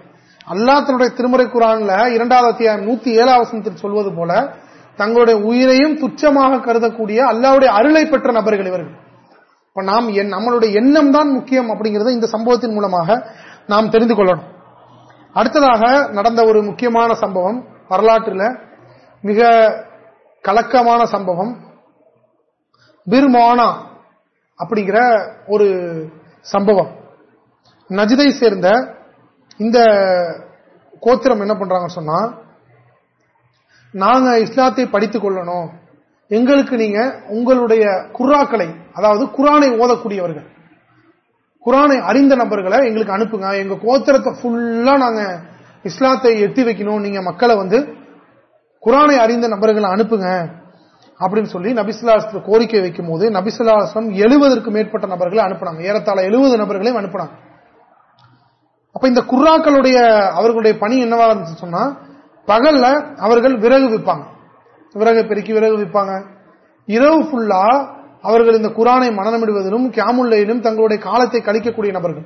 அல்லா தன்னுடைய திருமுறை குரான்ல இரண்டாவது அத்தியாயம் நூத்தி ஏழாவது சொல்வது போல தங்களுடைய உயிரையும் துச்சமாக கருதக்கூடிய அல்லாவுடைய அருளை பெற்ற நபர்கள் இவர்கள். இப்ப நாம் நம்மளுடைய எண்ணம் தான் முக்கியம் அப்படிங்கறத இந்த சம்பவத்தின் மூலமாக நாம் தெரிந்து கொள்ளணும். அடுத்ததாக நடந்த ஒரு முக்கியமான சம்பவம் வரலாற்றில் மிக கலக்கமான சம்பவம். பிர்மானா அப்படிங்கிற ஒரு சம்பவம். நஜிதை சேர்ந்த இந்த கோத்திரம் என்ன பண்றாங்க சொன்னா நாங்க இஸ்லாத்தை படித்துக் கொள்ளணும். எங்களுக்கு நீங்க உங்களுடைய குர்ராக்களை அதாவது குரானை ஓதக்கூடியவர்கள் குரானை அறிந்த நபர்களை எங்களுக்கு அனுப்புங்க. எங்க கோத்திரத்தை ஃபுல்லா நாங்க இஸ்லாத்தை எட்டி வைக்கணும். நீங்க மக்களை வந்து குரானை அறிந்த நபர்களை அனுப்புங்க. அப்படின்னு சொல்லி நபிசுல்லாஸ்ல கோரிக்கை வைக்கும் போது நபிசுல்லாஸ்லம் எழுபதற்கு மேற்பட்ட நபர்களை அனுப்பினாங்க. ஏறத்தாழ எழுபது நபர்களையும் அனுப்பினாங்க. அப்ப இந்த குர்ராக்களுடைய அவர்களுடைய பணி என்னவா இருந்துச்சு சொன்னா பகல்ல அவர்கள் விறகு விற்பாங்க. விறகு பெருக்கி விறகு விற்பாங்க. இரவு ஃபுல்லா அவர்கள் இந்த குரானை மனநமிடுவதிலும் கேமுல்லையிலும் தங்களுடைய காலத்தை கழிக்கக்கூடிய நபர்கள்.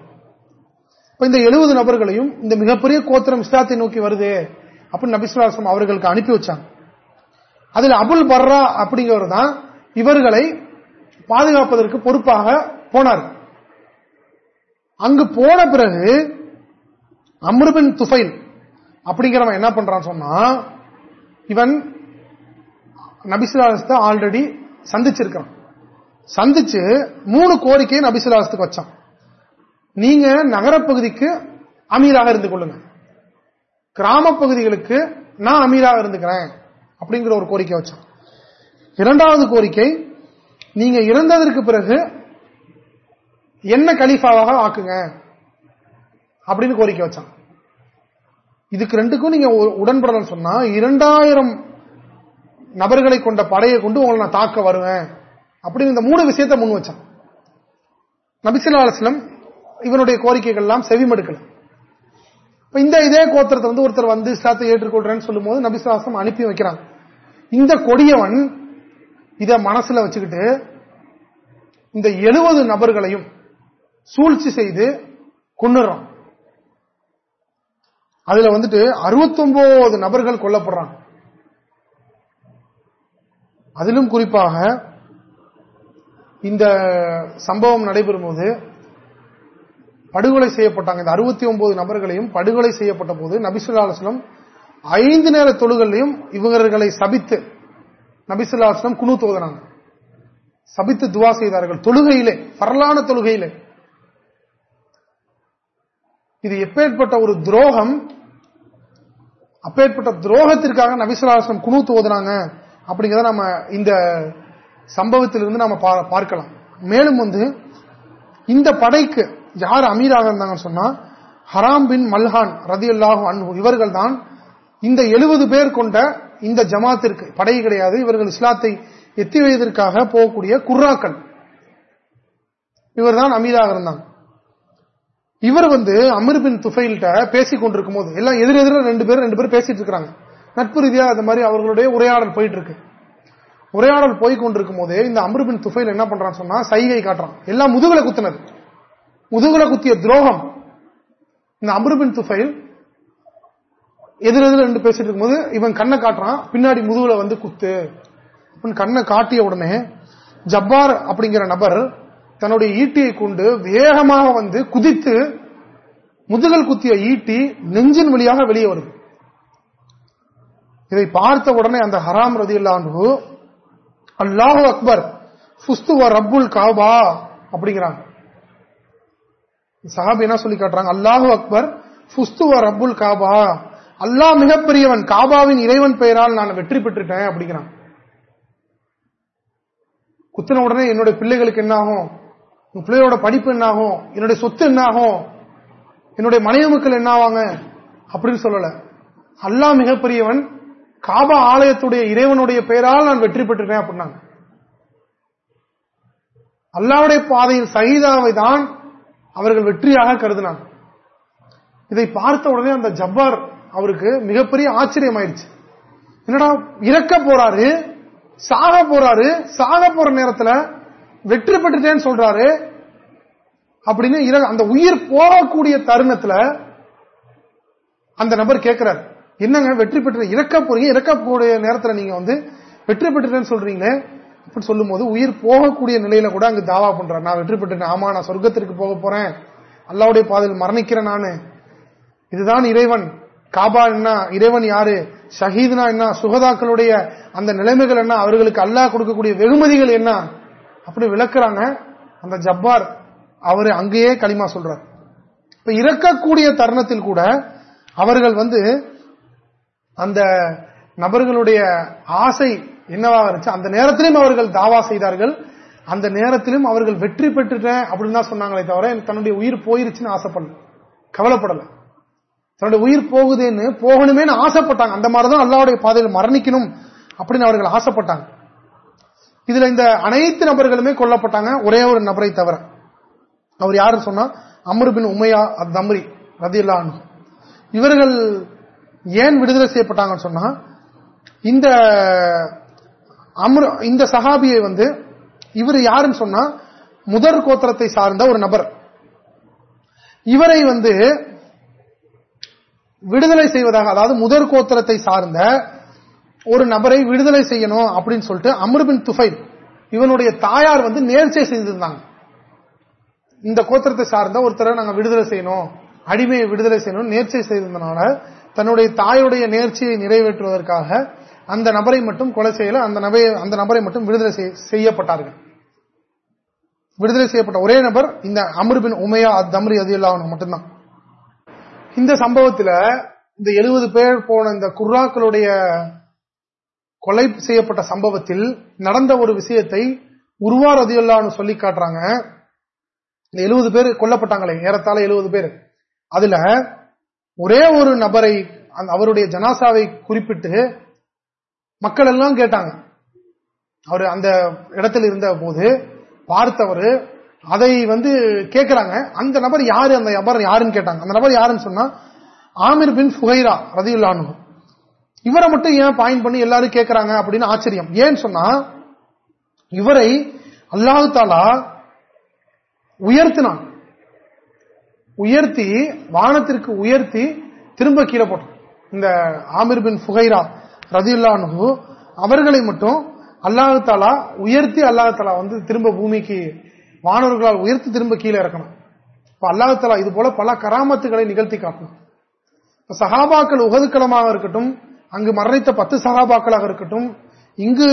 இப்ப இந்த எழுபது நபர்களையும் இந்த மிகப்பெரிய கோத்திரம் இஸ்லாத்தை நோக்கி வருது அப்படின்னு நபிசுலாசம் அவர்களுக்கு அனுப்பி வச்சாங்க. அதில் அபுல் பர்ரா அப்படிங்கிறவர் தான் இவர்களை பாதுகாப்பதற்கு பொறுப்பாக போனார். அங்கு போன பிறகு அம்ருபின் துஃபைல் அப்படிங்கிறவன் என்ன பண்றான் சொன்னா இவன் நபிசுலாசத்தை ஆல்ரெடி சந்திச்சிருக்கான் சந்திச்சு மூணு கோரிக்கையை நபிசுலாசத்துக்கு வச்சான். நீங்க நகரப்பகுதிக்கு அமீராக இருந்து கொள்ளுங்க. கிராம பகுதிகளுக்கு நான் அமீராக இருந்துக்கிறேன். அப்படிங்கிற ஒரு கோரிக்கை வச்சான். இரண்டாவது கோரிக்கை நீங்க இறந்ததற்கு பிறகு என்ன கலீஃபாவாக ஆக்குங்க அப்படின்னு கோரிக்கை வச்சான். இதுக்கு ரெண்டுக்கும் நீங்க உடன்படலன்னு சொன்னா இரண்டாயிரம் நபர்களை கொண்ட படையை கொண்டு உங்களை நான் தாக்க வருவேன் அப்படின்னு இந்த மூணு விஷயத்தை முன் வச்சான். நபிசுல்லா இவனுடைய கோரிக்கைகள் எல்லாம் செவிமடுக்கல இந்த இதே கோத்திரத்தை வந்து ஒருத்தர் வந்து இஸ்லாத்தை ஏற்றுக்கொள்றேன்னு சொல்லும் போது நபிசுலாசம் அனுப்பி வைக்கிறாங்க. இந்த கொடியவன் இத மனசுல வச்சுக்கிட்டு இந்த எழுபது நபர்களையும் சூழ்ச்சி செய்து கொண்டுறான் அதுல வந்துட்டு அறுபத்தி ஒன்பது நபர்கள் கொல்லப்படுறாங்க. அதிலும் குறிப்பாக இந்த சம்பவம் நடைபெறும் போது படுகொலை செய்யப்பட்டாங்க. இந்த அறுபத்தி ஒன்பது நபர்களையும் படுகொலை செய்யப்பட்ட போது நபிசுல்லா அலுவலம் ஐந்து நேர தொழுகளையும் இவர்களை சபித்து நபிசுல்லாஸ்லம் குனு தோதனாங்க. சபித்து துவா செய்தார்கள். தொழுகையிலே பரலான தொழுகையிலே. இது எப்பேற்பட்ட ஒரு துரோகம்? அப்பேற்பட்ட துரோகத்திற்காக நபிசுல்லாஸ்லம் குணு தோதுனாங்க. அப்படிங்கிறத நம்ம இந்த சம்பவத்திலிருந்து நம்ம பார்க்கலாம். மேலும் வந்து இந்த படைக்கு யார் அமீராக இருந்தாங்கன்னு சொன்னா ஹராம் பின் மல்ஹான் ரதி அல்லாஹு அன்பு இவர்கள் தான் இந்த எழுபது பேர் கொண்ட இந்த ஜமாத்திற்கு படை கிடையாது இவர்கள் இஸ்லாத்தை எத்தி வைவதற்காக போகக்கூடிய குர்ராக்கள். இவர் தான் அமீதாக இருந்தாங்க. இவர் வந்து அமிர்பின் துஃபைல்கிட்ட பேசிக் கொண்டிருக்கும் போது எல்லாம் எதிரெதிர ரெண்டு பேரும் ரெண்டு பேரும் பேசிட்டு இருக்கிறாங்க. நட்பு ரீதியா அந்த மாதிரி அவர்களுடைய உரையாடல் போயிட்டு இருக்கு உரையாடல் போய் கொண்டிருக்கும் போதே இந்த அமிர்பின் துஃபைல் என்ன பண்றான்னு சொன்னா சைகை காட்டுறான். எல்லாம் முதுகுல குத்தினது. முதுகுல குத்திய துரோகம். இந்த அமிர்பின் துஃபைல் எதிர் எதிர் ரெண்டு பேசிட்டு இருக்கும்போது இவன் கண்ணை காட்டுறான் பின்னாடி முதுகுல வந்து குத்து. கண்ணை காட்டிய உடனே ஜப்பார் அப்படிங்கிற நபர் தன்னுடைய ஈட்டியை கொண்டு வேகமாக வந்து குதித்து முதுகல் குத்திய ஈட்டி நெஞ்சின் வழியாக வெளியே வருது. இதை பார்த்த உடனே அந்த ஹராம் ரதி இல்லாண்டு அல்லாஹு அக்பர் ஃபுஸ்துவ ரப்புல் காபா அப்படிங்கிறாங்க. சஹாபி என்ன சொல்லி காட்டுறாங்க? அல்லாஹு அக்பர் ஃபுஸ்துவ ரப்புல் காபா அல்லாஹ் மிகப்பெரியவன். காபாவின் இறைவன் பெயரால் நான் வெற்றி பெற்றுட்டேன் அப்படிங்கிறான். குத்தின உடனே என்னுடைய பிள்ளைகளுக்கு என்ன ஆகும் உங்க பிள்ளையோட படிப்பு என்ன ஆகும் என்னுடைய சொத்து என்ன ஆகும் என்னுடைய மனைவி மக்கள் என்ன ஆவாங்க அப்படின்னு சொல்லல. அல்லா மிகப்பெரியவன் காபா ஆலயத்துடைய இறைவனுடைய பெயரால் நான் வெற்றி பெற்றுட்டேன் அப்படின்னாங்க. அல்லாவுடைய பாதையில் சகிதாவை தான் அவர்கள் வெற்றியாக கருதினாங்க. இதை பார்த்த உடனே அந்த ஜப்பார் அவருக்கு மிகப்பெரிய ஆச்சரியம் ஆயிடுச்சு என்னடா இறக்க போறாரு சாக போறாரு சாக போற நேரத்தில் வெற்றி பெற்றுட்டேன்னு சொல்றாரு. அப்படின்னு அந்த உயிர் போகக்கூடிய தருணத்துல அந்த நபர் கேட்கிறார் என்னங்க வெற்றி பெற்று இறக்க போறீங்க? இறக்கக்கூடிய நேரத்தில் நீங்க வந்து வெற்றி பெற்றுட்டேன்னு சொல்றீங்களே? அப்படின்னு சொல்லும் போது உயிர் போகக்கூடிய நிலையில கூட அங்கு தாவா பண்றார். நான் வெற்றி பெற்றுட்டேன் ஆமா நான் சொர்க்கத்திற்கு போக போறேன். அல்லாவுடைய பாதையில் மரணிக்கிறேன் நானு. இதுதான் இறைவன். காபா என்ன இறைவன் யாரு? ஷஹீத்னா என்ன? சுகதாக்களுடைய அந்த நிலைமைகள் என்ன? அவர்களுக்கு அல்லாஹ் கொடுக்கக்கூடிய வெகுமதிகள் என்ன? அப்படி விளக்குறாங்க அந்த ஜப்பார். அவரு அங்கேயே களிமா சொல்றார். இப்ப இறக்கக்கூடிய தருணத்தில் கூட அவர்கள் வந்து அந்த நபர்களுடைய ஆசை என்னவாக இருந்துச்சு? அந்த நேரத்திலும் அவர்கள் தாவா செய்தார்கள். அந்த நேரத்திலும் அவர்கள் வெற்றி பெற்றுட்டேன் அப்படின்னு தான் சொன்னாங்களே தவிர தன்னுடைய உயிர் போயிருச்சுன்னு ஆசைப்படல. கவலைப்படலை. தன்னுடைய உயிர் போகுதுன்னு போகணுமே ஆசைப்பட்டாங்க. அந்த மாதிரிதான் அல்லாவுடைய பாதையில் மரணிக்கணும் அப்படின்னு அவர்கள் ஆசைப்பட்டாங்க. இதுல இந்த அனைத்து நபர்களுமே கொல்லப்பட்டாங்க. ஒரே ஒரு நபரை தவிர. அவர் யாரு சொன்னா அமருபின் உமையா தம்ரி ரதில்லா இவர்கள் ஏன் விடுதலை செய்யப்பட்டாங்கன்னு சொன்னா இந்த அமர் இந்த சஹாபியை வந்து இவர் யாருன்னு சொன்னா முதற் கோத்திரத்தை சார்ந்த ஒரு நபர். இவரை வந்து விடுதலை செய்வதாக அதாவது முதற் கோத்திரத்தை சார்ந்த ஒரு நபரை விடுதலை செய்யணும் அப்படின்னு சொல்லிட்டு அமர்பின் துஃபைல் இவனுடைய தாயார் வந்து நேர்ச்சை செய்திருந்தாங்க. இந்த கோத்திரத்தை சார்ந்த ஒருத்தரை நாங்க விடுதலை செய்யணும் அடிமையை விடுதலை செய்யணும் நேர்ச்சை செய்திருந்தனால தன்னுடைய தாயுடைய நேர்ச்சியை நிறைவேற்றுவதற்காக அந்த நபரை மட்டும் கொலை செய்யல அந்த நபரை அந்த நபரை மட்டும் விடுதலை செய்யப்பட்டார்கள். விடுதலை செய்யப்பட்ட ஒரே நபர் இந்த அமருபின் உமையா தம்ரி அதில்லாவன் மட்டும்தான். இந்த சம்பவத்தில் இந்த எழுபது பேர் போன இந்த குர்ராக்களுடைய கொலை செய்யப்பட்ட சம்பவத்தில் நடந்த ஒரு விஷயத்தை உருவார் அதியுல்லான்னு சொல்லி காட்டுறாங்க. இந்த எழுபது பேர் கொல்லப்பட்டாங்களே ஏறத்தாழ எழுபது பேர். அதுல ஒரே ஒரு நபரை அவருடைய ஜனாசாவை குறிப்பிட்டு மக்கள் எல்லாம் கேட்டாங்க. அவர் அந்த இடத்தில் இருந்த போது பார்த்தவர் அதை வந்து கேட்கிறாங்க அந்த நபர் யாரு? அந்த நபர் யாருன்னு கேட்டாங்க. அந்த நபர் யாருன்னு சொன்னா ஆமிர் பின் ஃபுகைரா ரதியுல்லானு இவரை மட்டும் ஏன் பாயிண்ட் பண்ணி எல்லாரும் கேட்கிறாங்க அப்படின்னு ஆச்சரியம். ஏன்னு சொன்னா இவரை அல்லாஹு தாலா உயர்த்தினான். உயர்த்தி வானத்திற்கு உயர்த்தி திரும்ப கீழே போட்டான். இந்த ஆமிர் பின் ஃபுகைரா ரதியுல்லானு அவர்களை மட்டும் அல்லாஹு தாலா உயர்த்தி அல்லாஹு தாலா வந்து திரும்ப பூமிக்கு மாணவர்களால் உயர்த்து திரும்ப கீழே இறக்கணும். இப்ப அல்லாஹலா இது போல பல கராமத்துகளை நிகழ்த்தி காட்டணும் சகாபாக்கள் உகதுக்களமாக இருக்கட்டும் அங்கு மரணித்த பத்து சகாபாக்களாக இருக்கட்டும் இங்கு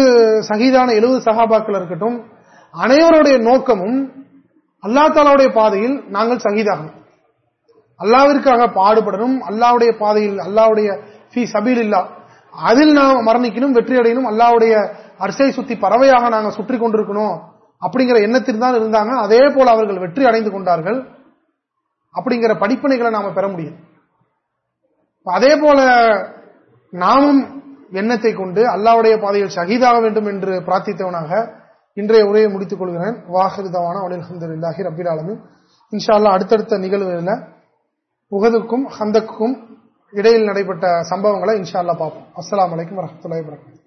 சகிதான எழுபது சகாபாக்கள் இருக்கட்டும் அனைவருடைய நோக்கமும் அல்லா தாலாவுடைய பாதையில் நாங்கள் சகிதாகணும். அல்லாவிற்காக பாடுபடணும் அல்லாவுடைய பாதையில் அல்லாவுடைய ஃபி சபீல் இல்லா அதில் நாம் மரணிக்கணும் வெற்றி அடையணும் அல்லாவுடைய அரிசை சுத்தி பறவையாக நாங்கள் சுற்றி கொண்டிருக்கணும். அப்படிங்கிற எண்ணத்தில் தான் இருந்தாங்க. அதே போல அவர்கள் வெற்றி அடைந்து கொண்டார்கள். அப்படிங்கிற படிப்பனைகளை நாம பெற முடியும். அதே போல நாமும் எண்ணத்தை கொண்டு அல்லாவுடைய பாதையில் ஷஹீதாக வேண்டும் என்று பிரார்த்தித்தவனாக இன்றைய உரையை முடித்துக் கொள்கிறேன். வாஹிருதவான அலில் அஹமதுல்லாஹி ரபில் ஆலமின். இன்ஷால்லா அடுத்தடுத்த நிகழ்வுகளில் உகதுக்கும் ஹந்தக்கும் இடையில் நடைபெற்ற சம்பவங்களை இன்ஷால்லா பார்ப்போம். அஸ்லாம் வலைக்கம் வரமத்துல வரகம்